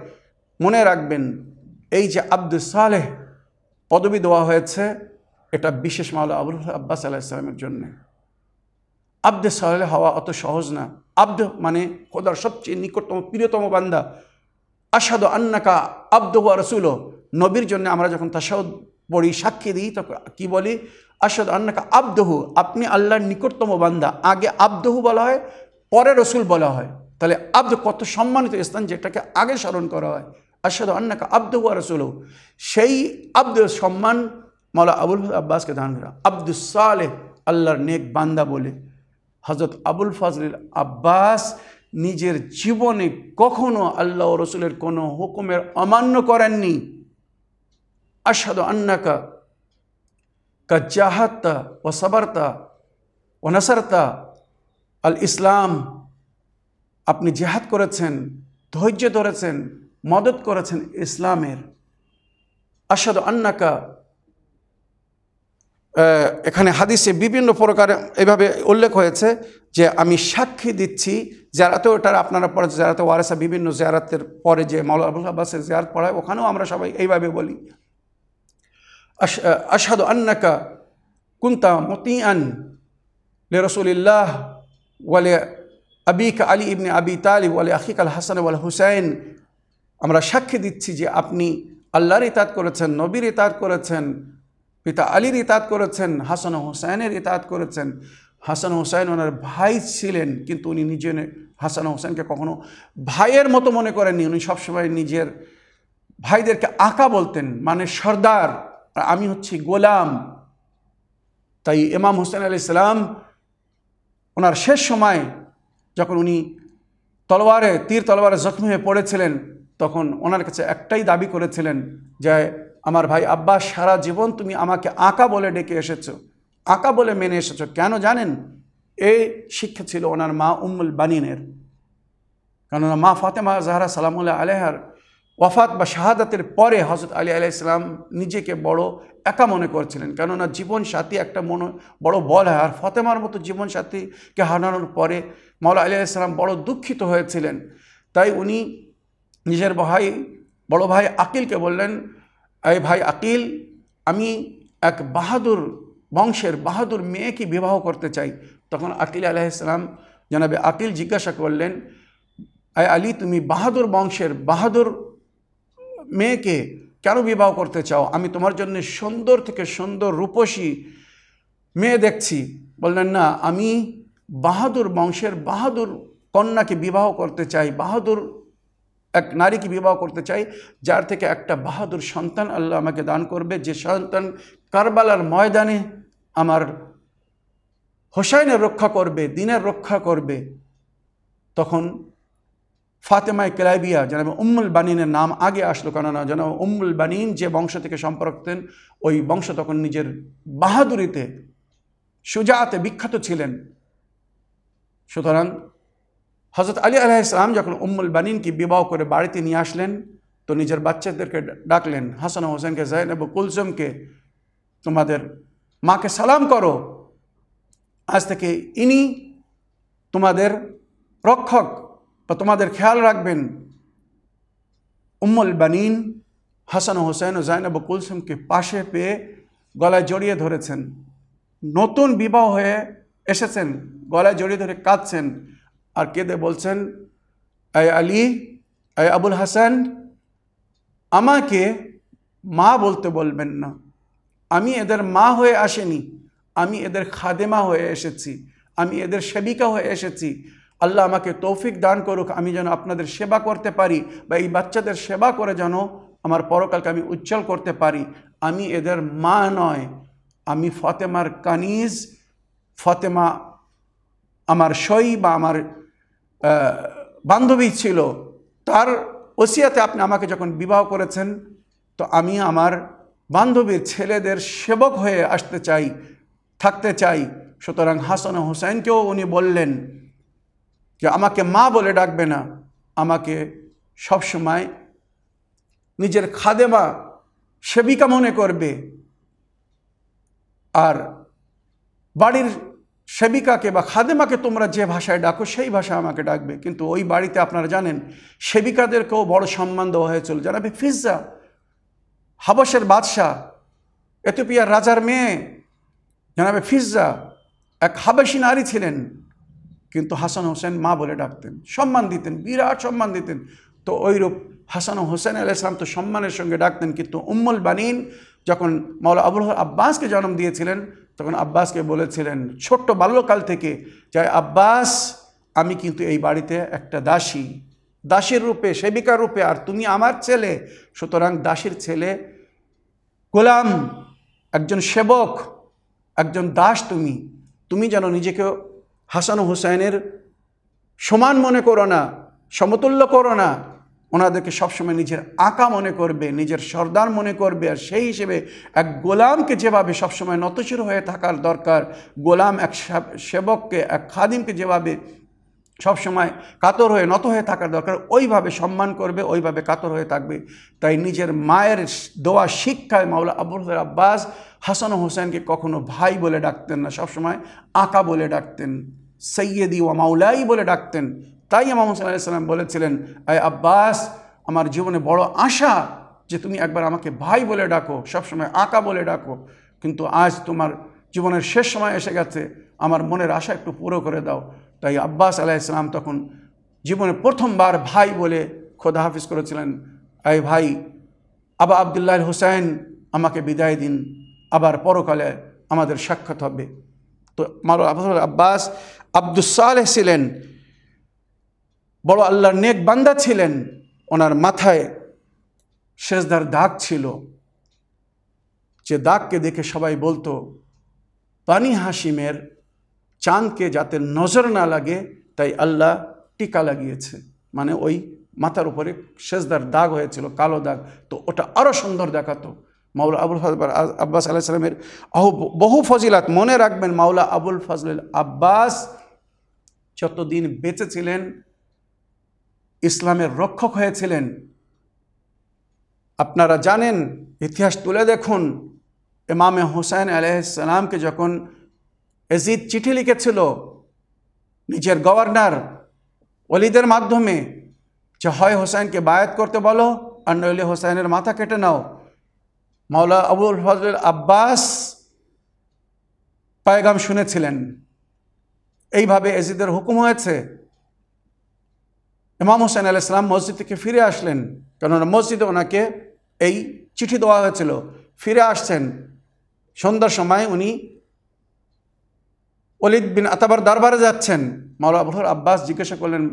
মনে রাখবেন, এই যে আব্দুস আব্দুসালেহ পদবী দেওয়া হয়েছে, এটা বিশেষ মাওলা আবুল আব্বাস আলাইসালামের জন্যে। আব্দে সালে হওয়া অত সহজ না। আব্দ মানে খোদার সবচেয়ে নিকটতম, প্রিয়তম বান্দা। আসাদ আন্নাকা আব্দ হুয়া রসুল নবীর জন্য আমরা যখন তাসাউদ পড়ি, সাক্ষী দিই, তখন কী বলি? আসাদ আন্নাকা আব্দহু, আপনি আল্লাহর নিকটতম বান্দা। আগে আব্দহু বলা হয়, পরে রসুল বলা হয়। তাহলে আব্দ কত সম্মানিত স্থান যেটাকে আগে স্মরণ করা হয়। আসাদ আন্নাকা আব্দহু আর রসুল সেই আব্দ সম্মান মালা আবুল আব্বাসকে দান করা। আব্দুস সালেহ, আল্লাহর নেক বান্দা বলে। হজরত আবুল ফজলিল আব্বাস নিজের জীবনে কখনো আল্লাহ রসুলের কোনো হুকুমের অমান্য করেননি। আসাদ আন্নাকা জাহাত্তা ও সাবারতা ও নাসারতা আল ইসলাম আপনি জেহাদ করেছেন, ধৈর্য ধরেছেন, মদত করেছেন ইসলামের। আসাদ আন্নাকা এখানে হাদিসে বিভিন্ন প্রকার এভাবে উল্লেখ হয়েছে যে আমি সাক্ষী দিচ্ছি যারাতেও এটার আপনারা পড়ে যারাতে ওয়ারেসা বিভিন্ন জেয়ারাতের পরে যে মৌলা আবুল আব্বাসের জেয়ারাত পড়ায়, ওখানেও আমরা সবাই এইভাবে বলি। আশহাদু আন্নাকা কুন্তা মতিয়ান লে রসুলিল্লাহ ওয়ালে আবিক আলী ইবনে আবি তালিব ওয়ালে আখিক আল হাসান ওয়াল হুসাইন আমরা সাক্ষী দিচ্ছি যে আপনি আল্লাহর ইতাত করেছেন নবীর ইতাত করেছেন, পিতা আলীর ইতাত করেছেন, হাসান হোসেনের ইতাত করেছেন। হাসান হোসেন ওনার ভাই ছিলেন, কিন্তু উনি নিজে হাসান হোসেনকে কখনো ভাইয়ের মতো মনে করেননি। উনি সবসময় নিজের ভাইদেরকে আঁকা বলতেন মানে সর্দার। আমি হচ্ছি গোলাম। তাই ইমাম হোসেন আলি ইসলাম ওনার শেষ সময় যখন উনি তলোয়ারে, তীর তলোয়ারে জখমি হয়ে পড়েছিলেন, তখন ওনার কাছে একটাই দাবি করেছিলেন যে, আমার ভাই আব্বাস, সারা জীবন তুমি আমাকে আঁকা বলে ডেকে এসেছ। আঁকা বলে মেনে এসেছ। কেন জানেন? এই শিক্ষা ছিল ওনার মা উম্মুল বানিনের। কেননা মা ফাতেমা জাহরা সালামুল্লাহ আলহার ওয়াফাত বা শাহাদাতের পরে হজরত আলী আলাহ ইসলাম নিজেকে বড় একা মনে করছিলেন। কেননা জীবন সাথী একটা মনে, বড় বল হয়। আর ফতেমার মতো জীবন সাথীকে হারানোর পরে মাওলা আলী ইসলাম বড় দুঃখিত হয়েছিলেন। তাই উনি নিজের ভাই, বড় ভাই আকিলকে বললেন, এই ভাই আকিল, আমি এক বাহাদুর বংশের বাহাদুর মেয়েকে বিবাহ করতে চাই। তখন আকিল আলাইসালাম জানাবে আকিল জিজ্ঞাসা করলেন আয় আলী, তুমি বাহাদুর বংশের বাহাদুর মেয়েকে কেন বিবাহ করতে চাও? আমি তোমার জন্য সুন্দর থেকে সুন্দর রূপসী মেয়ে দেখছি। বললেন, না, আমি বাহাদুর বংশের বাহাদুর কন্যাকে বিবাহ করতে চাই, বাহাদুর এক নারীকে বিবাহ করতে চাই, যার থেকে একটা বাহাদুর সন্তান আল্লাহ আমাকে দান করবে। যে সন্তান কারবালার ময়দানে আমার হোসাইনের রক্ষা করবে, দিনের রক্ষা করবে। তখন ফাতেমায় কেলাইবিয়া যেন উম্মুল বানিনের নাম আগে আসলো কেননা যেন উম্মুল বানিন যে বংশ থেকে সম্পর্কতেন ওই বংশ তখন নিজের বাহাদুরিতে, সুজাতে বিখ্যাত ছিলেন। সুতরাং হজরত আলী আলাহ ইসলাম যখন উম্মুল বানিনকে বিবাহ করে বাড়িতে নিয়ে আসলেন, তো নিজের বাচ্চাদেরকে ডাকলেন, হাসান হোসেনকে, জাইনব কুলসুমকে, তোমাদের মাকে সালাম করো। আজ থেকে ইনি তোমাদের রক্ষক। বা তোমাদের খেয়াল রাখবেন, উম্মুল বানিন হাসান হোসেন ও জাইনব কুলসুমকে পাশে পেয়ে গলায় জড়িয়ে ধরেছেন। নতুন বিবাহ হয়ে এসেছেন, গলায় জড়িয়ে ধরে কাঁদছেন আর কেঁদে বলছেন, আয় আলী, আয় আবুল হাসান, আমাকে মা বলতে বলবেন না। আমি এদের মা হয়ে আসেনি, আমি এদের খাদেমা হয়ে এসেছি, আমি এদের সেবিকা হয়ে এসেছি আল্লাহ আমাকে তৌফিক দান করুক, আমি যেন আপনাদের সেবা করতে পারি বা এই বাচ্চাদের সেবা করে যেন আমার পরকালকে আমি উজ্জ্বল করতে পারি। আমি এদের মা নয়, আমি ফতেমার কানিজ, ফতেমা আমার সই বা আমার বান্ধবী ছিল, তার ওসিয়াতে আপনি আমাকে যখন বিবাহ করেছেন, তো আমি আমার বান্ধবীর ছেলেদের সেবক হয়ে আসতে চাই, থাকতে চাই। সুতরাং হাসান হোসেনকেও উনি বললেন যে আমাকে মা বলে ডাকবে না, আমাকে সবসময় নিজের খাদেমা সেবিকা মনে করবে। আর বাড়ির সেবিকাকে বা খাদেমাকে তোমরা যে ভাষায় ডাকো, সেই ভাষা আমাকে ডাকবে। কিন্তু ওই বাড়িতে আপনারা জানেন, সেবিকাদেরকেও বড় সম্মান দেওয়া হয়েছিল। জানাবে ফিজ্জা হাবসের বাদশাহ, এথিওপিয়ার রাজার মেয়ে জানাবে ফিজ্জা এক হাবেশি নারী ছিলেন কিন্তু হাসান হোসেন মা বলে ডাকতেন, সম্মান দিতেন, বিরাট সম্মান দিতেন। তো ওইরূপ হাসান হোসেন আল ইসলাম তো সম্মানের সঙ্গে ডাকতেন, কিন্তু উম্মুল বানিন যখন মাওলা আবুল আব্বাসকে জন্ম দিয়েছিলেন, তখন আব্বাসকে বলেছিলেন, ছোট্ট বাল্যকাল থেকে যে আব্বাস, আমি কিন্তু এই বাড়িতে একটা দাসী। দাসীর রূপে, সেবিকার রূপে, আর তুমি আমার ছেলে। সুতরাং দাসীর ছেলে গোলাম, একজন সেবক, একজন দাস তুমি। তুমি যেন নিজেকে হাসান হুসাইনের সমান মনে করো না, সমতুল্য করো না, ওনাদেরকে সবসময় নিজের আঁকা মনে করবে, নিজের সর্দার মনে করবে, আর সেই হিসেবে এক গোলামকে যেভাবে সবসময় নতশির হয়ে থাকার দরকার, গোলাম এক সেবককে, এক খাদিমকে যেভাবে সবসময় কাতর হয়ে নত হয়ে থাকার দরকার। ওইভাবে সম্মান করবে, ওইভাবে কাতর হয়ে থাকবে। তাই নিজের মায়ের দোয়া শিক্ষায় মাওলা আবুল আব্বাস হাসান হোসেনকে কখনো ভাই বলে ডাকতেন না। সবসময় আঁকা বলে ডাকতেন, সৈয়দি ও মাওলাই বলে ডাকতেন। তাই ইমাম হোসেন আলাইসাল্লাম বলেছিলেন, আয় আব্বাস, আমার জীবনে বড় আশা যে তুমি একবার আমাকে ভাই বলে ডাকো সবসময় আঁকা বলে ডাকো। কিন্তু আজ তোমার জীবনের শেষ সময় এসে গেছে, আমার মনের আশা একটু পুরো করে দাও। তাই আব্বাস আলাইসালাম তখন জীবনে প্রথমবার ভাই বলে খোদা হাফিজ করেছিলেন, এই ভাই, আবা আবদুল্লাহ হুসাইন আমাকে বিদায় দিন, আবার পরকালে আমাদের সাক্ষাৎ হবে। তো মারো আব্বাস আব্দুসালেহ ছিলেন, বড় আল্লাহর নেক বান্দা ছিলেন, ওনার মাথায় শেষদার দাগ ছিল। যে দাগকে দেখে সবাই বলতো পানি হাসিমের চাঁদকে যাতে নজর না লাগে, তাই আল্লাহ টিকা লাগিয়েছে। মানে ওই মাথার উপরে শেষদার দাগ হয়েছিল, কালো দাগ। তো ওটা আরও সুন্দর দেখাতো। মাওলা আবুল ফজল আব্বাস আলাহ সালামের আহ বহু ফজিলাত মনে রাখবেন, মাওলা আবুল ফজল আব্বাস যতদিন বেঁচে ছিলেন, ইসলামের রক্ষক হয়েছিলেন। আপনারা জানেন, ইতিহাস তুলে দেখুন, ইমামে হোসেন আলাইসালামকে যখন এজিদ চিঠি লিখেছিল নিজের গভর্নর অলিদের মাধ্যমে যে, হয় হোসেনকে বায়াত করতে বলো আর নইলে হোসেনের মাথা কেটে নাও। মাওলা আবুল ফজল আব্বাস পায়গাম শুনেছিলেন। এইভাবে এজিদের হুকুম হয়েছে। ইমাম হোসেন আল ইসলাম মসজিদ থেকে ফিরে আসলেন, কেননা মসজিদে ওনাকে এই চিঠি দেওয়া হয়েছিল। ফিরে আসছেন। সন্ধ্যার সময় উনি অলিদ বিন আতাবার দরবারে যাচ্ছেন। মাওলা আবুল আব্বাস জিজ্ঞাসা করলেন,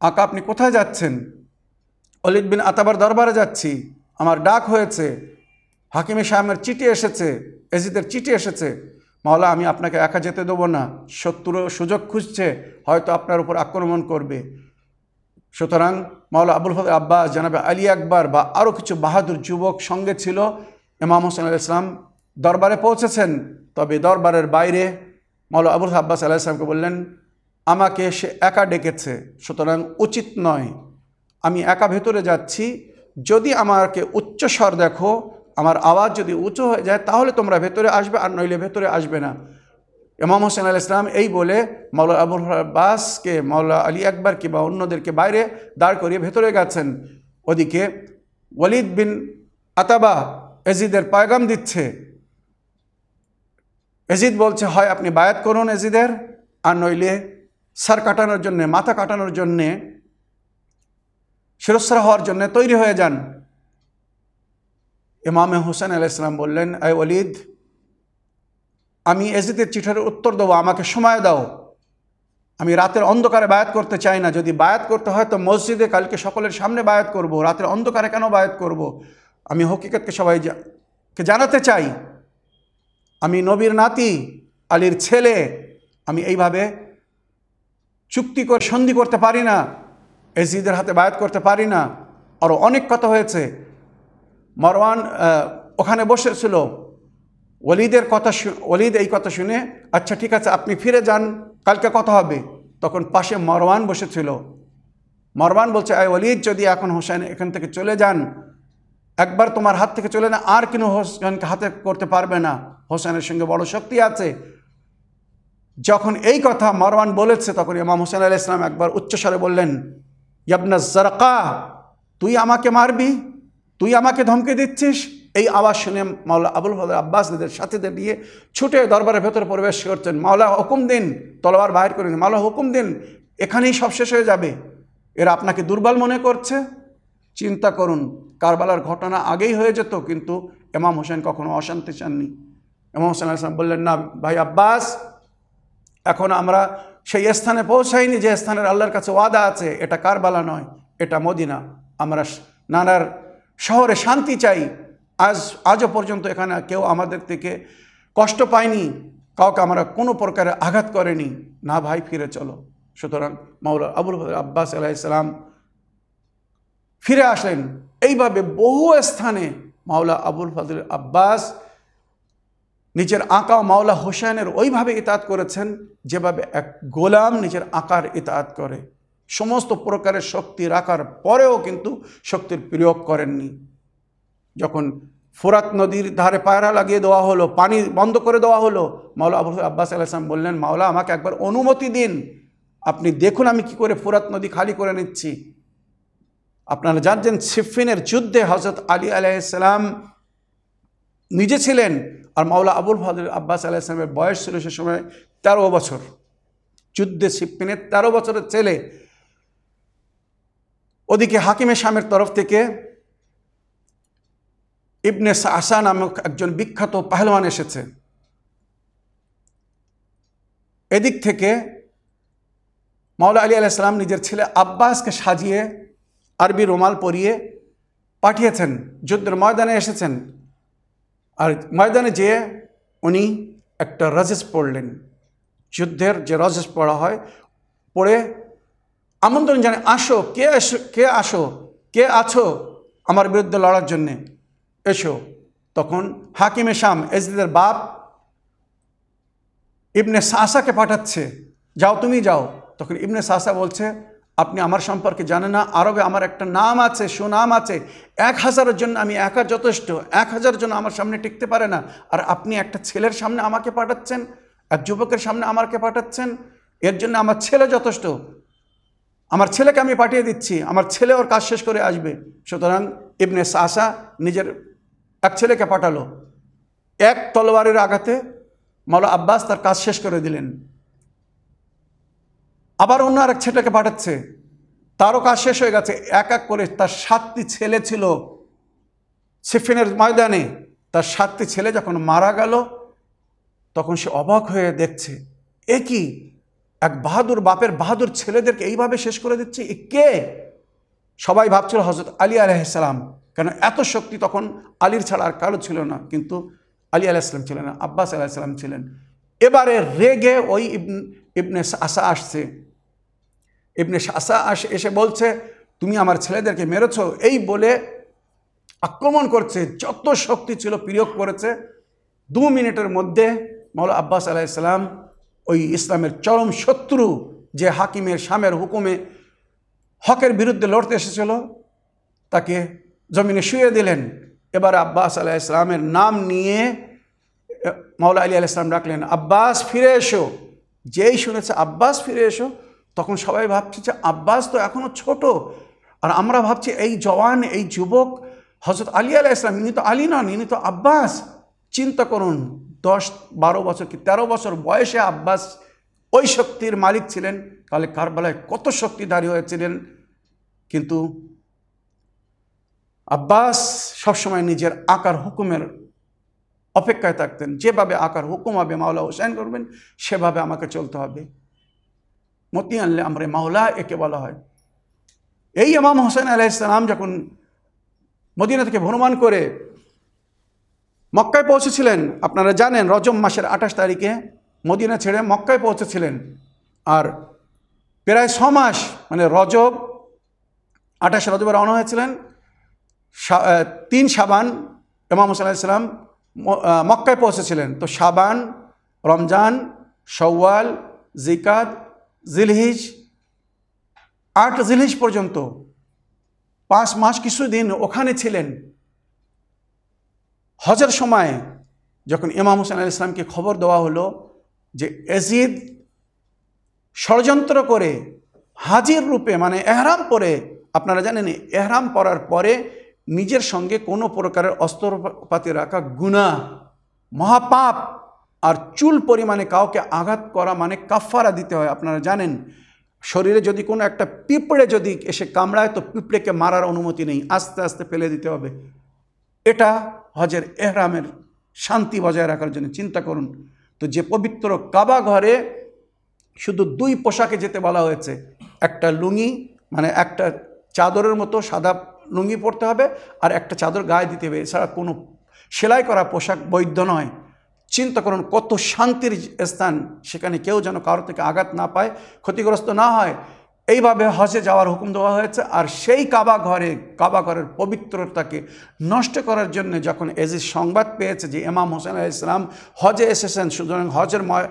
আকা, আপনি কোথায় যাচ্ছেন? অলিদ বিন আতাবার দরবারে যাচ্ছি। আমার ডাক হয়েছে, হাকিমে সাহেবের চিঠি এসেছে, এজিদের চিঠি এসেছে। মাওলা, আমি আপনাকে একা যেতে দেবো না, শত্রু সুযোগ খুঁজছে, হয়তো আপনার উপর আক্রমণ করবে। সুতরাং মাওলা আবুল ফদ আব্বাস, জানাবে আলী আকবর বা আরও কিছু বাহাদুর যুবক সঙ্গে ছিল, ইমাম হোসেন আল ইসলাম দরবারে পৌঁছেছেন। তবে দরবারের বাইরে মাওলা আবুল আব্বাস আলাহ ইসলামকে বললেন, আমাকে সে একা ডেকেছে, সুতরাং উচিত নয়। আমি একা ভেতরে যাচ্ছি। যদি আমাকে উচ্চস্বর দেখো, আমার আওয়াজ যদি উঁচু হয়ে যায়, তাহলে তোমরা ভেতরে আসবে, আর নইলে ভেতরে আসবে না। ইমাম হোসেন আল ইসলাম এই বলে মাওলা আবুল আব্বাসকে মাওলা আলী আকবর কিংবা অন্যদেরকে বাইরে দাঁড় করিয়ে ভেতরে গেছেন। ওদিকে ওয়ালিদ বিন আতাবা, এজিদের পায়গাম দিচ্ছে। এজিদ বলছে, হয়, আপনি বায়াত করুন এজিদের, আর নইলে সার কাটানোর জন্যে, মাথা কাটানোর জন্যে শিরস্রা হওয়ার জন্যে তৈরি হয়ে যান। ইমামে হোসেন আল ইসলাম বললেন আই ওলিদ, আমি এজিদের চিঠির উত্তর দেবো, আমাকে সময় দাও। আমি রাতের অন্ধকারে বায়াত করতে চাই না। যদি বায়াত করতে হয় তো মসজিদে কালকে সকলের সামনে বায়াত করব। রাতের অন্ধকারে কেন বায়াত করব? আমি হকিকতকে সবাই জানাতে চাই। আমি নবীর নাতি, আলীর ছেলে, আমি এইভাবে চুক্তি করে, সন্ধি করতে পারি না এজিদের হাতে বায়াত করতে পারি না। আরও অনেক কথা হয়েছে। মরওয়ান ওখানে বসেছিল। ওলিদের কথা ওলিদ এই কথা শুনে আচ্ছা ঠিক আছে, আপনি ফিরে যান, কালকে কথা হবে। তখন পাশে মরওয়ান বসেছিল। মরওয়ান বলছে, আয় ওলিদ, যদি এখন হোসেন এখান থেকে চলে যান, একবার তোমার হাত থেকে চলে না, আর কিনো হোসেনকে হাতে করতে পারবে না। হোসেনের সঙ্গে বড় শক্তি আছে। যখন এই কথা মরওয়ান বলেছে, তখন ইমাম হোসেন আল ইসলাম একবার উচ্চস্বরে বললেন, ইয়াবনা জরকা তুই আমাকে মারবি? তুই আমাকে ধমকে দিচ্ছিস? এই আওয়াজ শুনে মাওলা আবুল ফজল আব্বাস নিজের সাথীদের নিয়ে ছুটে দরবারের ভেতরে প্রবেশ করছেন। মাওলা, হুকুম দিন, তলোয়ার বাইর করে দিন। মাওলা, হুকুম দিন, এখানেই সব শেষ হয়ে যাবে। এরা আপনাকে দুর্বল মনে করছে? চিন্তা করুন, কারবালার ঘটনা আগেই হয়ে যেত, কিন্তু এমাম হোসেন কখনো অশান্তি চাননি। এমাম হোসেন আসলাম বললেন, না ভাই আব্বাস, এখন আমরা সেই স্থানে পৌঁছাইনি যে স্থানের আল্লাহর কাছে ওয়াদা আছে। এটা কারবালা নয়, এটা মদিনা। আমরা নানার শহরে শান্তি চাই। আজ, আজও পর্যন্ত এখানে কেউ আমাদের থেকে কষ্ট পায়নি। কাউকে আমরা কোনো প্রকারে আঘাত করেনি। না ভাই, ফিরে চলো। সুতরাং মাওলা আবুল আব্বাস আলাইসালাম ফিরে আসলেন। এইভাবে বহু স্থানে মাওলা আবুল ফজল আব্বাস নিজের আঁকা মাওলা হোসেনের ওইভাবে ইতাত করেছেন যেভাবে এক গোলাম নিজের আকার ইতাত করে। সমস্ত প্রকারের শক্তি রাখার পরেও কিন্তু শক্তির প্রয়োগ করেননি। যখন ফোরাত নদীর ধারে পায়রা লাগিয়ে দেওয়া হলো, পানি বন্ধ করে দেওয়া হলো, মাওলা আবুল আব্বাস আলাইসলাম বললেন, মাওলা, আমাকে একবার অনুমতি দিন। আপনি দেখুন আমি কি করে ফোরাত নদী খালি করে নিচ্ছি। আপনারা জানছেন সিফিনের যুদ্ধে হজরত আলী আলাইসালাম নিজে ছিলেন। আর মাওলা আবুল ফাদুল আব্বাস আলাইসলামের বয়স ছিল সে সময় তেরো বছর। যুদ্ধে সিফিনের তেরো বছরের ছেলে। ওদিকে হাকিমে শামের তরফ থেকে ইবনে আসা নামক একজন বিখ্যাত পাহলওয়ান এসেছে। এদিক থেকে মাওলা আলী আলাইসালাম নিজের ছেলে আব্বাসকে সাজিয়ে আরবি রুমাল পরিয়ে পাঠিয়েছেন। যুদ্ধের ময়দানে এসেছেন। আর ময়দানে যেয়ে উনি একটা রজেস পড়লেন। যুদ্ধের যে রজেস পড়া হয়, পড়ে আমন্ত্রণ জানে আসো, কে এসো, কে আসো, কে আছো আমার বিরুদ্ধে লড়ার জন্যে? এসো। তখন হাকিমে শাম এজদিদের বাপ, ইবনে সাসাকে পাঠাচ্ছে, যাও, তুমি যাও। তখন ইবনে সাসা বলছে আপনি আমার সম্পর্কে জানেন না, আরবে আমার একটা নাম আছে, সুনাম আছে। এক হাজারের জন্য আমি একা যথেষ্ট, এক হাজারের জন্য আমার সামনে টিকতে পারে না। আর আপনি একটা ছেলের সামনে আমাকে পাঠাচ্ছেন, এক যুবকের সামনে আমাকে পাঠাচ্ছেন, এর জন্য আমার ছেলে যথেষ্ট। আমার ছেলেকে আমি পাঠিয়ে দিচ্ছি, আমার ছেলে ওর কাজ শেষ করে আসবে। সুতরাং ইবনে সাসা নিজের এক ছেলেকে পাঠালো। এক তলোয়ারের আঘাতে মাওলা আব্বাস তার কাজ শেষ করে দিলেন। আবার অন্য আরেক ছেলেকে পাঠাচ্ছে। তারও কাজ শেষ হয়ে গেছে। এক এক করে তার সাতটি ছেলে ছিল সিফিনের ময়দানে। তার সাতটি ছেলে যখন মারা গেল, তখন সে অবাক হয়ে দেখছে, এ কি? এক বাহাদুর, বাপের বাহাদুর ছেলেদেরকে এইভাবে শেষ করে দিচ্ছে? এ কে? সবাই ভাবছিল হজরত আলী আলাইসালাম কেন এত শক্তি তখন আলীর ছাড়া আর কারও ছিল না। কিন্তু আলী আলাইসালাম ছিলেন, আব্বাস আলাইসালাম ছিলেন। এবারে রেগে ওই ইবনে আসা আসছে। ইবনে আসা আসে এসে বলছে, তুমি আমার ছেলেদেরকে মেরেছ। এই বলে আক্রমণ করছে, যত শক্তি ছিল প্রয়োগ করেছে। দু মিনিটের মধ্যে মৌলা আব্বাস আলাইসালাম ওই ইসলামের চরম শত্রু, যে হাকিমের স্বামের হুকুমে হকের বিরুদ্ধে লড়তে এসেছিল, তাকে জমিনে শুয়ে দিলেন। এবার আব্বাস আলাহ ইসলামের নাম নিয়ে মাওলা আলী আলাহ ইসলাম ডাকলেন, আব্বাস, ফিরে এসো। যেই শুনেছে, আব্বাস, ফিরে এসো। তখন সবাই ভাবছে যে আব্বাস তো এখনও ছোট। আর আমরা ভাবছি এই জওয়ান, এই যুবক হজরত আলী আলাহ ইসলাম ইনি তো আলী নন, ইনি তো আব্বাস। চিন্তা করুন, দশ, বারো বছর কি তেরো বছর বয়সে আব্বাস ওই শক্তির মালিক ছিলেন। তাহলে কারবালায় কত শক্তিধারী হয়েছিলেন? কিন্তু আব্বাস সবসময় নিজের আকার, হুকুমের অপেক্ষায় থাকতেন। যেভাবে আকার, হুকুম হবে, মাওলা হোসেন করবেন, সেভাবে আমাকে চলতে হবে। মতি আনলে আমরা মাওলা একে বলা হয়। এই ইমাম হোসেন আলাইসালাম যখন মদিনা থেকে ভ্রমণ করে মক্কায় পৌঁছেছিলেন, আপনারা জানেন রজম মাসের আঠাশ তারিখে মদিনা ছেড়ে মক্কায় পৌঁছেছিলেন। আর প্রায় ছ মাস মানে রজব আঠাশ রজবে রওনা হয়েছিলেন। তিন সাবান ইমাম হোসেন আলাইসালাম মক্কায় পৌঁছেছিলেন। তো সাবান রমজান সওয়াল জিকাত জিলহিজ, আট জিলহিজ পর্যন্ত, পাঁচ মাস কিছুদিন ওখানে ছিলেন। হজের সময় যখন ইমাম হোসেন আল ইসলামকে খবর দেওয়া হলো যে এজিদ ষড়যন্ত্র করে হাজির রূপে মানে এহরাম পরে, আপনারা জানেন এহরাম পরার পরে নিজের সঙ্গে কোনো প্রকারের অস্ত্রপাতি রাখা গুণা মহাপাপ আর চুল পরিমাণে কাউকে আঘাত করা মানে কাফারা দিতে হয়। আপনারা জানেন, শরীরে যদি কোনো একটা পিঁপড়ে যদি এসে কামড়ায়, তো পিঁপড়েকে মারার অনুমতি নেই। আস্তে আস্তে ফেলে দিতে হবে। এটা হজের এহরামের শান্তি বজায় রাখার জন্য। চিন্তা করুন, তো যে পবিত্র কাবা ঘরে শুধু দুই পোশাকে যেতে বলা হয়েছে, একটা লুঙ্গি মানে একটা চাদরের মতো সাদা লুঙ্গি পরতে হবে, আর একটা চাদর গায়ে দিতে হবে। এছাড়া কোনো সেলাই করা পোশাক বৈধ নয়। চিন্তা করুন কত শান্তির স্থান সেখানে কেউ যেন কারোর থেকে আঘাত না পায়, ক্ষতিগ্রস্ত না হয়। এইভাবে হজে যাওয়ার হুকুম দেওয়া হয়েছে। আর সেই কাবা ঘরে, কাবা ঘরের পবিত্রতাকে নষ্ট করার জন্য যখন এজিজ সংবাদ পেয়েছে যে ইমাম হোসেন আলাহ ইসলাম হজে এসেছেন, সুতরাং হজের ময়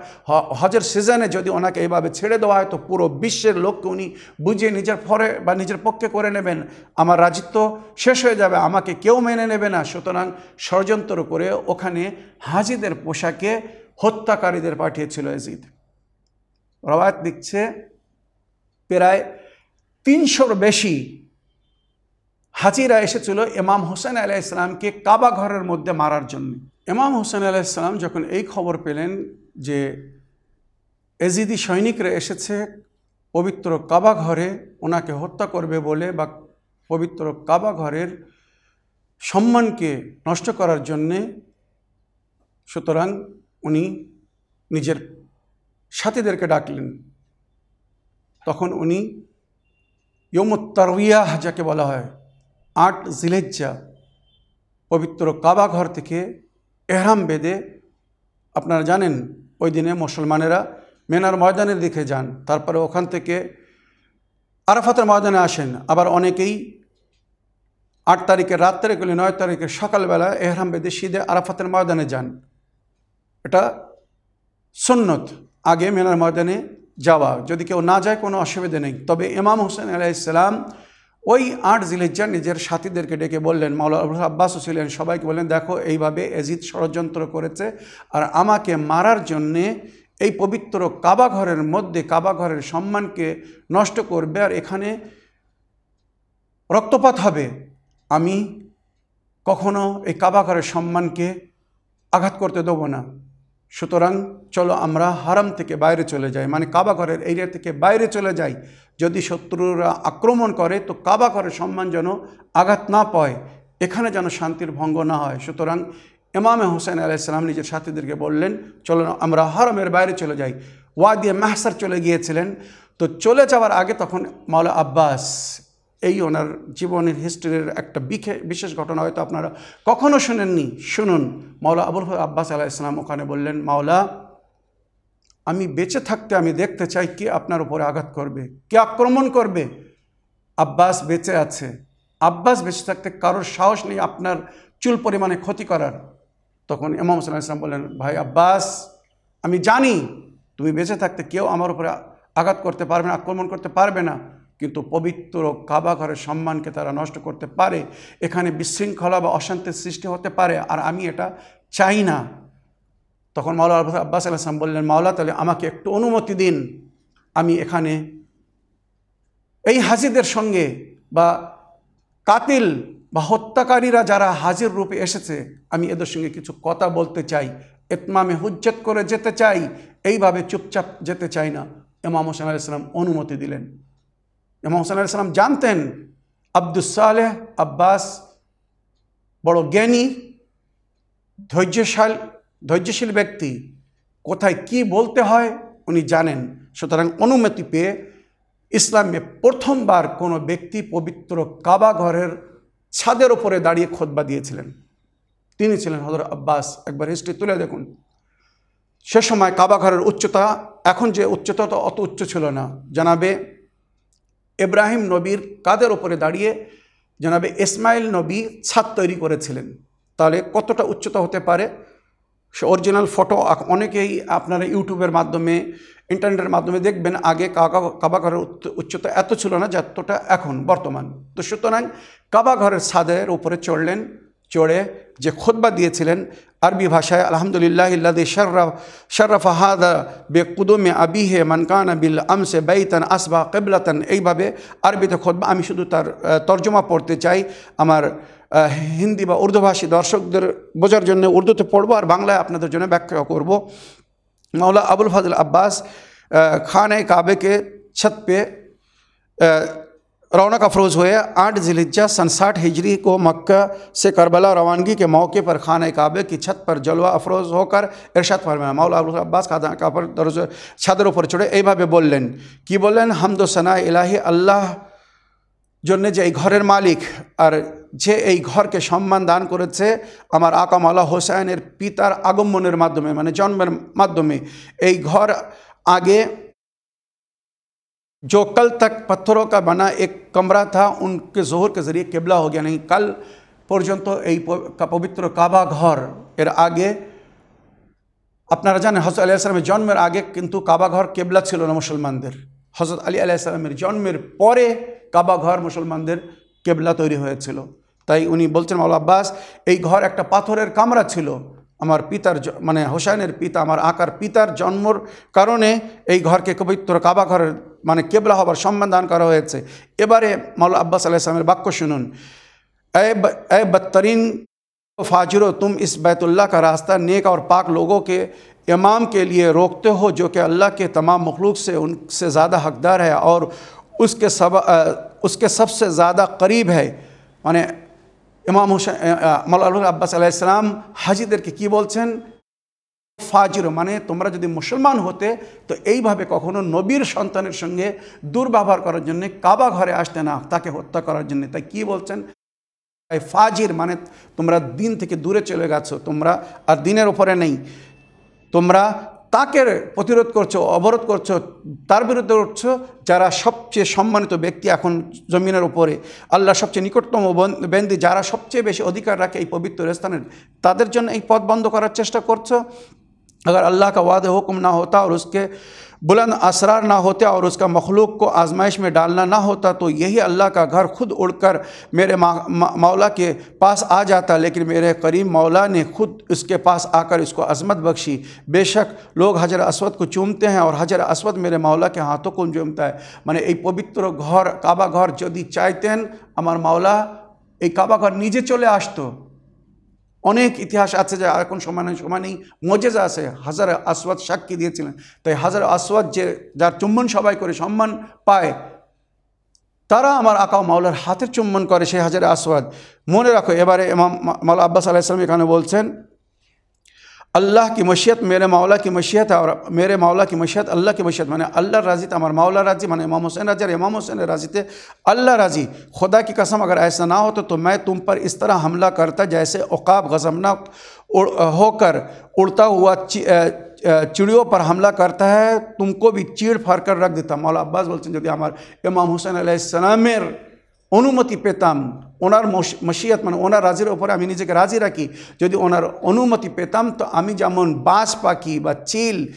হজের সিজনে যদি ওনাকে এইভাবে ছেড়ে দেওয়া হয়, তো পুরো বিশ্বের লোককে উনি বুঝিয়ে নিজের ফরে বা নিজের পক্ষে করে নেবেন। আমার রাজিত্ব শেষ হয়ে যাবে, আমাকে কেউ মেনে নেবে না। সুতরাং ষড়যন্ত্র করে ওখানে হাজিদের পোশাকে হত্যাকারীদের পাঠিয়েছিল এজিদ। রবায়ত দিচ্ছে প্রায় তিনশোর বেশি হাজিরা এসেছিল ইমাম হোসেন আলাহ ইসলামকে কাবা ঘরের মধ্যে মারার জন্য। ইমাম হোসেন আলাহ ইসলাম যখন এই খবর পেলেন যে এজিদি সৈনিকরা এসেছে পবিত্র কাবা ঘরে, ওনাকে হত্যা করবে বলে বা পবিত্র কাবা ঘরের সম্মানকে নষ্ট করার জন্যে সুতরাং উনি নিজের সাথীদেরকে ডাকলেন। তখন উনি ইয়মুত্তারবিয়াহ যাকে বলা হয়। আট জিলেজ্জা পবিত্র কাবা ঘর থেকে এহরাম বেদে, আপনারা জানেন, ওই দিনে মুসলমানেরা মেনার ময়দানের দিকে যান, তারপরে ওখান থেকে আরাফাতের ময়দানে আসেন। আবার অনেকেই আট তারিখের রাত্রে গেলে নয় তারিখের সকালবেলা এহরাম বেদে সিদে আরাফাতের ময়দানে যান। এটা সুন্নত। আগে মেনার ময়দানে যাওয়া যদি কেউ না যায়, কোনো অসুবিধে নেই। তবে ইমাম হোসেন আলাইসালাম ওই আট জিলেজ্জা নিজের সাথীদেরকে ডেকে বললেন মাওলা আবুল আব্বাসও ছিলেন, সবাইকে বললেন, দেখো, এইভাবে এজিদ ষড়যন্ত্র করেছে আর আমাকে মারার জন্যে এই পবিত্র কাবা ঘরের মধ্যে, কাবা ঘরের সম্মানকে নষ্ট করবে আর এখানে রক্তপাত হবে। আমি কখনো এই কাবা ঘরের সম্মানকে আঘাত করতে দেবো না। সুতরাং চলো আমরা হারাম থেকে বাইরে চলে যাই। মানে কাবা ঘরের এরিয়া থেকে বাইরে চলে যাই। যদি শত্রুরা আক্রমণ করে, তো কাবা ঘরের সম্মান যেন আঘাত না পায়। এখানে যেন শান্তির ভঙ্গ না হয়। সুতরাং ইমামে হোসেন আলাইসালাম নিজের সাথীদেরকে বললেন, চলো আমরা হারামের বাইরে চলে যাই। ওয়াদিয়ে মাহসার চলে গিয়েছিলেন। তো চলে যাওয়ার আগে তখন মাওলা আব্বাস এই ওনার জীবনের হিস্ট্রির একটা বিশেষ ঘটনা হয়তো আপনারা কখনো শুনেননি। শুনুন, মাওলা আবুল আব্বাস আলাহ ইসলাম ওখানে বললেন, মাওলা, আমি বেঁচে থাকতে আমি দেখতে চাই কে আপনার উপরে আঘাত করবে, কে আক্রমণ করবে। আব্বাস বেঁচে আছে। আব্বাস বেঁচে থাকতে কারোর সাহস নেই আপনার চুল পরিমাণে ক্ষতি করার। তখন ইমাম সাল্লাহ ইসলাম বললেন, ভাই আব্বাস, আমি জানি তুমি বেঁচে থাকতে কেউ আমার উপরে আঘাত করতে পারবে না, আক্রমণ করতে পারবে না। কিন্তু পবিত্র কাবাঘরের সম্মানকে তারা নষ্ট করতে পারে, এখানে বিশৃঙ্খলা বা অশান্তির সৃষ্টি হতে পারে, আর আমি এটা চাই না। তখন মাওলা আব্বাস আলাইসলাম বললেন, মাওলা, তাহলে আমাকে একটু অনুমতি দিন। আমি এখানে এই হাজিদের সঙ্গে বা কাতিল বা হত্যাকারীরা যারা হাজির রূপে এসেছে, আমি এদের সঙ্গে কিছু কথা বলতে চাই। এতমামে হুজ্জত করে যেতে চাই। এইভাবে চুপচাপ যেতে চাই না। ইমাম হোসেন আলাইসালাম অনুমতি দিলেন। ইমাম হোসেন আলাইসালাম জানতেন, আব্দুস সালেহ আব্বাস বড় জ্ঞানী, ধৈর্যশাল, ধৈর্যশীল ব্যক্তি, কোথায় কি বলতে হয় উনি জানেন। সুতরাং অনুমতি পেয়ে ইসলামে প্রথমবার কোনো ব্যক্তি পবিত্র কাবা ঘরের ছাদের ওপরে দাঁড়িয়ে খোদবা দিয়েছিলেন। তিনি ছিলেন হজরত আব্বাস, একবার হিস্ট্রি তুলে দেখুন। সে সময় কাবা ঘরের উচ্চতা, এখন যে উচ্চতা তো অত উচ্চ ছিল না। জানাবে ইব্রাহিম নবীর কাদের ওপরে দাঁড়িয়ে জানাবে ইসমাইল নবী ছাদ তৈরি করেছিলেন। তাহলে কতটা উচ্চতা হতে পারে? সে অরিজিনাল ফটো অনেকেই আপনারা ইউটিউবের মাধ্যমে, ইন্টারনেটের মাধ্যমে দেখবেন, আগে কাবা ঘরের উচ্চতা এত ছিল না যতটা এখন, বর্তমান। তো সুতরাং কাবা ঘরের ছাদের উপরে চড়লেন চড়ে যে খোদবা দিয়েছিলেন আরবি ভাষায় আলহামদুলিল্লাহ ইল্লাদি শর্রফ শর্রফ হাদা বে কুদুমে আবিহে মানকান বিল আমসে বেইতান আসবা কেবলাতান এইভাবে আরবিতে খোদবা আমি শুধু তার তর্জমা পড়তে চাই আমার আহ, হিন্দি বা উর্দুভাষী দর্শকদের বোঝার জন্য উর্দুতে পড়বো আর বাংলায় আপনাদের জন্য ব্যাখ্যা করব मौला अबुल फजल अब्बास खान काबे के छत पे رونق افروز ہوئے۔ آٹھ ضلع سنساٹ ہجری کو مکہ سے کربلا روانگی کے موقع پر خانہ کعبے کی چھت پر جلوہ افروز ہو کر ارشد فرمایا۔ معالا عباس کا پر درج چھدر اوپر چڑھے۔ اے بھابے بولین کی چھوڑ چڑے یہ بولیں الہی، اللہ جو نے اللہ گھر مالک، اور جے یہ گھر کے سمان دان کرکا مولا حسین پتار آگمیر جنمیر مادمے یہ گھر آگے जो कल तक पत्थरों का बना एक कमरा था उनके जोहर के ज़रिए किबला हो गया नहीं कल পর্যন্ত এই প- কা- পবিত্র কাবা ঘর এর আগে আপনারা জানেন হজরত আলি আসলামের জন্মের আগে কিন্তু কাবা ঘর কেবলা ছিল না মুসলমানদের হজরত আলী আলাইসালামের জন্মের পরে কাবা ঘর মুসলমানদের কেবলা তৈরি হয়েছিল তাই উনি বলছেন মাওলা আব্বাস এই ঘর একটা পাথরের কামরা ছিল আমার পিতার মানে হোসাইনের পিতা، আমার আকার পিতার জন্মর কারণে এই ঘরকে পবিত্র কাবা ঘরের মানে কেবলা হবার সম্মান দান করা হয়েছে। এবারে মাউল আব্বাস আল্লাহ ইসলামের বাক্য শুনুন। اے اے بدترین فاجرو تم اس بیت اللہ کا راستہ نیک اور پاک لوگوں کے امام کے لیے روکتے ہو جو کہ اللہ کے تمام مخلوق سے ان سے زیادہ حقدار ہے اور اس کے سب اس کے سب سے زیادہ قریب ہے یعنی ইমাম হোসেন মাল্লা আব্বাস আলাইসালাম হাজিদেরকে কি বলছেন? ফাজির মানে তোমরা যদি মুসলমান হতে, তো এইভাবে কখনো নবীর সন্তানের সঙ্গে দুর্ব্যবহার করার জন্য কাবা ঘরে আসতে না, তাকে হত্যা করার জন্য। তাই কি বলছেন? ফাজির মানে তোমরা দিন থেকে দূরে চলে গেছো, তোমরা আর দিনের ওপরে নেই। তোমরা তাকে প্রতিরোধ করছো অবরোধ করছো তার বিরুদ্ধে উঠছো যারা সবচেয়ে সম্মানিত ব্যক্তি এখন জমিনের উপরে আল্লাহ সবচেয়ে নিকটতম বন- বন্দি যারা সবচেয়ে বেশি অধিকার রাখে এই পবিত্র স্থানের তাদের জন্য এই পথ বন্ধ করার চেষ্টা করছো अगर अल्लाह का वाद हुक्म ना होता और उसके بلند اسرار نہ ہوتے اور اس کا مخلوق کو آزمائش میں ڈالنا نہ ہوتا، تو یہی اللہ کا گھر خود اڑ کر میرے مولا کے پاس آ جاتا۔ لیکن میرے قریب مولا نے خود اس کے پاس آ کر اس کو عظمت بخشی۔ بے شک لوگ حجر اسود کو چومتے ہیں اور حجر اسود میرے مولا کے ہاتھوں کو কোন ایک মানে گھر، کعبہ گھر কাবা ঘর যদি চাইতেন امر مولا এই کعبہ گھر নিজে চলে آشتو অনেক ইতিহাস আছে যে এখন সমানে সমানেই মজেজা আছে, হাজার আসওয়াদ সাক্ষী দিয়েছিলেন। তাই হাজার আসওয়াদ যে, যার চুম্বন সবাই করে সম্মান পায়, তারা আমার আকাও মাওলার হাতের চুম্বন করে সেই হাজার আসওয়াদ। মনে রাখো, এবারে ইমাম মাওলা আব্বাস আলাইসলাম এখানে বলছেন اللہ کی مشیت، میرے مولا کی مشیت ہے اور میرے مولا کی مشیت، اللہ کی مشیت۔ میں اللہ راضی تھا ہمارا مولا راضی میں امام حسین راضی اور امام حسین راضی تھے۔ اللہ راضی، خدا کی قسم اگر ایسا نہ ہوتا تو میں تم پر اس طرح حملہ کرتا جیسے عقاب غزمنا ہو کر اڑتا ہوا چڑیوں پر حملہ کرتا ہے۔ تم کو بھی چیڑ پھار کر رکھ دیتا۔ مولا عباس بولتے ہیں، جو کہ ہمارے امام حسین علیہ السلام অনুমতি পেতাম, ওনার মশ- মশিয়াত মানে ওনার রাজির ওপরে আমি নিজেকে রাজি রাখি। যদি ওনার অনুমতি পেতাম, তো আমি যেমন বাস পাখি বা চিল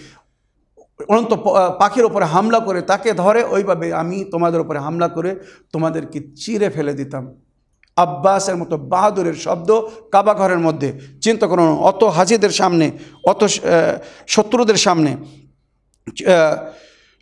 অনন্ত পাখির ওপরে হামলা করে, তাকে ধরে, ওইভাবে আমি তোমাদের ওপরে হামলা করে তোমাদেরকে চিরে ফেলে দিতাম। আব্বাসের মতো বাহাদুরের শব্দ কাবা ঘরের মধ্যে। চিন্তা করুন, অত হাজিদের সামনে, অত শত্রুদের সামনে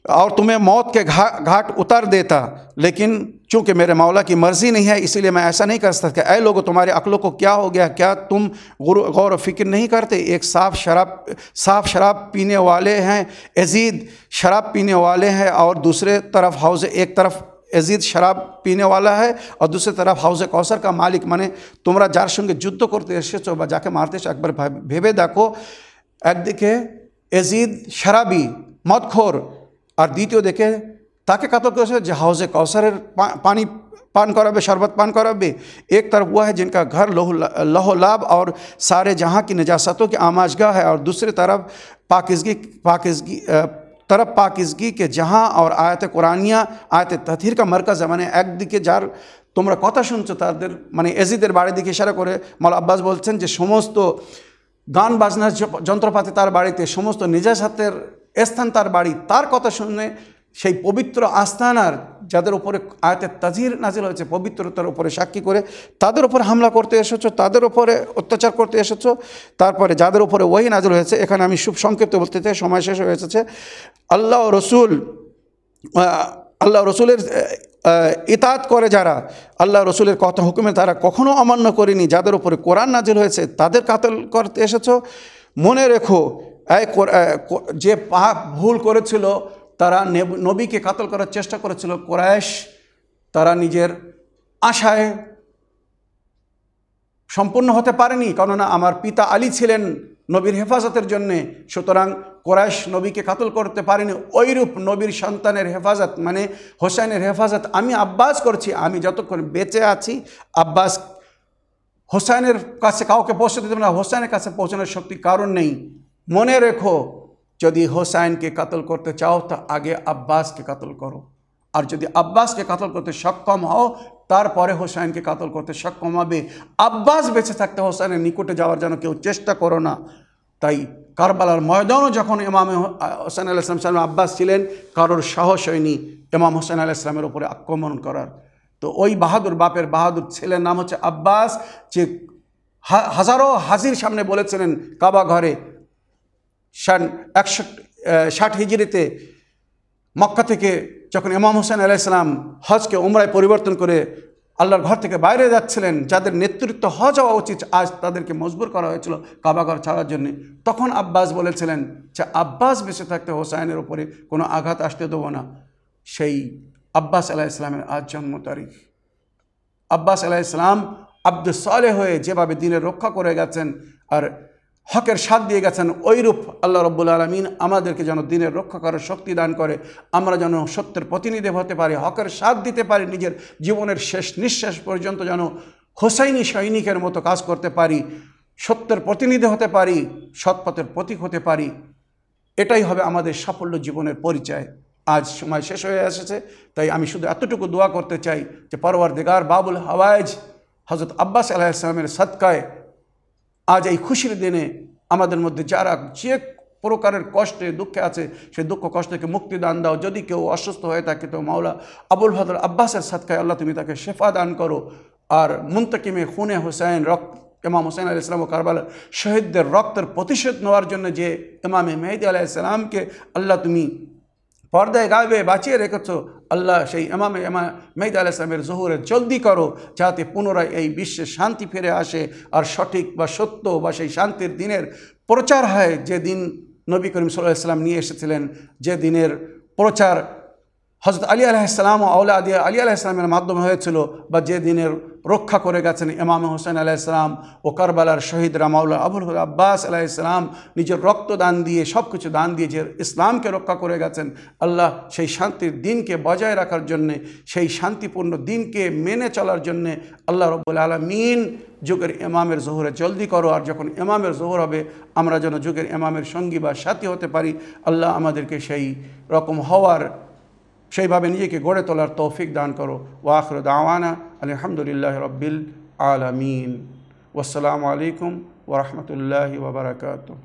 اور تمہیں موت کے گھاٹ اتر دیتا، لیکن چونکہ میرے مولا کی مرضی نہیں ہے، اسی لیے میں ایسا نہیں کر سکتا۔ اے لوگوں تمہارے عقلوں کو کیا ہو گیا؟ کیا تم غور و فکر نہیں کرتے؟ ایک صاف شراب صاف شراب پینے والے ہیں عزید شراب پینے والے ہیں، اور دوسرے طرف حوض، ایک طرف عزید شراب پینے والا ہے، اور دوسرے طرف حوز کوثر کا مالک۔ مانے تمہارا جارشنگ جد جدھ کرتے چو بجا کے مارتے اکبر بھیبے کو ایک دیکھیں عزید شرابی موت خور আর দ্বিতীয় দেখে তাকে কাতল করেছে যে হাউসে কৌসারের পা- পানি पान कराबे शरबत पान कराबे एक तरफ वह है जिनका घर लहो लहो लाभ और सारे जहाँ की नजासतों की आमाजगाह है और दूसरी तरफ पाकिजगी पाकिजगी अ, तरफ पाकिजगी के जहाँ और आयत कुरानिया आयत तथिर का मरकज़ है মানে একদিকে যার তোমরা কথা শুনছো তাদের মানে এজিদের বাড়ির দিকে ইশারা করে মাল আব্বাস বলছেন যে সমস্ত গান বাজনার য- যন্ত্রপাতি তার বাড়িতে সমস্ত নিজাসাতের স্থান তার বাড়ি। তার কথা শুনে সেই পবিত্র আস্তানার যাদের উপরে আয়াতের তাজির নাজিল হয়েছে, পবিত্রতার উপরে সাক্ষী করে তাদের উপরে হামলা করতে এসেছ, তাদের উপরে অত্যাচার করতে এসেছ, তারপরে যাদের উপরে ওই নাজিল হয়েছে, এখানে আমি খুব সংক্ষিপ্ত বলতে চাই, সময় শেষ হয়ে এসেছে। আল্লাহ রসুল আল্লাহ রসুলের ইতাত করে যারা, আল্লাহ রসুলের কথা হুকুমে তারা কখনো অমান্য করেনি, যাদের উপরে কোরআন নাজিল হয়েছে, তাদের কাতল করতে এসেছ। মনে রেখো যে পাপ ভুল করেছিল, তারা নবীকে কাতল করার চেষ্টা করেছিল কোরআশ তারা নিজের আশায় সম্পূর্ণ হতে পারেনি, কেননা আমার পিতা আলী ছিলেন নবীর হেফাজতের জন্যে। সুতরাং কোরাইশ নবীকে কাতল করতে পারেনি ওইরূপ নবীর সন্তানের হেফাজত মানে হোসেনের হেফাজত আমি আব্বাস করছি, আমি যতক্ষণ বেঁচে আছি, আব্বাস হোসেনের কাছে কাউকে পৌঁছতে দেবে না হোসেনের কাছে পৌঁছানোর শক্তি কারণ নেই। মনে রেখো, যদি হোসাইনকে কাতল করতে চাও, তা আগে আব্বাসকে কাতল করো। আর যদি আব্বাসকে কাতল করতে সক্ষম হও, তারপরে হোসাইনকে কাতল করতে সক্ষম হবে। আব্বাস বেঁচে থাকতে হোসাইনের নিকটে যাওয়ার জন্য কেউ চেষ্টা করো না। তাই কারবালার ময়দানও যখন ইমাম হোসেন আল ইসলাম সালাম আব্বাস ছিলেন, কারোর সাহস হয়নি ইমাম হোসেন আল ইসলামের উপরে আক্রমণ করার। তো ওই বাহাদুর, বাপের বাহাদুর ছেলের নাম হচ্ছে আব্বাস, যে হাজারো হাজির সামনে বলেছিলেন, কাবা ঘরে একশো ষাট হিজড়িতে মক্কা থেকে যখন ইমাম হোসেন আলাইসালাম হজকে উমরায় পরিবর্তন করে আল্লাহর ঘর থেকে বাইরে যাচ্ছিলেন, যাদের নেতৃত্ব হজ হওয়া উচিত, আজ তাদেরকে মজবুর করা হয়েছিল কাবাঘর ছাড়ার জন্য, তখন আব্বাস বলেছিলেন যে, আব্বাস বেঁচে থাকতে হোসাইনের উপরে কোনো আঘাত আসতে দেবো না। সেই আব্বাস আলাহ ইসলামের আজ জন্ম তারিখ। আব্বাস আলাহ ইসলাম আব্দুল সালে হয়ে যেভাবে দিনের রক্ষা করে গেছেন, আর হকের সাথ দিয়ে গেছেন ওইরূপ আল্লাহ রব্বুল আলমিন আমাদেরকে যেন দিনের রক্ষা করার শক্তি দান করে, আমরা যেন সত্যের প্রতিনিধি হতে পারি, হকের সাথ দিতে পারি, নিজের জীবনের শেষ নিঃশ্বাস পর্যন্ত যেন হোসাইনি সৈনিকের মতো কাজ করতে পারি, সত্যের প্রতিনিধি হতে পারি, সৎপথের প্রতীক হতে পারি। এটাই হবে আমাদের সাফল্য জীবনের পরিচয়। আজ সময় শেষ হয়ে এসেছে, তাই আমি শুধু এতটুকু দোয়া করতে চাই যে পরওয়ার দিগার বাবুল হাওয়াইজ হজরত আব্বাস আলাহিসামের সৎকায় আজ এই খুশির দিনে আমাদের মধ্যে যারা যে প্রকারের কষ্টে, দুঃখে আছে সেই দুঃখ কষ্ট থেকে মুক্তি দান দাও। যদি কেউ অসুস্থ হয়ে থাকে তো মাওলা আবুল হদর আব্বাসের সৎকায় আল্লাহ তুমি তাকে শেফা দান করো। আর মুন্তকিমে খুনে হোসেন রক্ত, ইমাম হোসেন আলি ইসলাম ও কারবাল শহীদদের রক্তের প্রতিশোধ নেওয়ার জন্য যে ইমামে মেহেদি আলাহ ইসলামকে আল্লাহ তুমি পর্দায় গাবে বাঁচিয়ে রেখেছ, আল্লাহ সেই এমামে ইমা মেহদ আল ইসলামের জহুরে জলদি করো, যাতে পুনরায় এই বিশ্বে শান্তি ফিরে আসে আর সঠিক বা সত্য বা সেই শান্তির দিনের প্রচার হয় যে দিন নবী করিম সাল্লাহ ইসলাম নিয়ে এসেছিলেন, যে দিনের প্রচার হজরত আলী আলাইসালাম ও আউলা আদি আলী আলাইসালামের মাধ্যমে হয়েছিল বা যে দিনের রক্ষা করে গেছেন ইমাম হোসেন আলাইসালাম ও কারবালার শহীদ রামাউল্লাহ আবুল আব্বাস আলাইসালাম নিজের রক্ত দান দিয়ে সব কিছু দান দিয়ে যে ইসলামকে রক্ষা করে গেছেন, আল্লাহ সেই শান্তির দিনকে বজায় রাখার জন্যে, সেই শান্তিপূর্ণ দিনকে মেনে চলার জন্যে আল্লাহ রব্বুল আলমিন যুগের ইমামের জোহরে জলদি করো, আর যখন ইমামের জোহর হবে, আমরা যেন যুগের ইমামের সঙ্গী বা সাথী হতে পারি। আল্লাহ আমাদেরকে সেই রকম হওয়ার সেইভাবে নিজেকে গড়ে তোলার তৌফিক দান করো। ওয়াখর দাওয়ানা আলহামদুলিল্লাহ রব্বিল আলমিন। ওসালামু আলাইকুম ওরহমতুল্লাহি ওবরাকাতুহ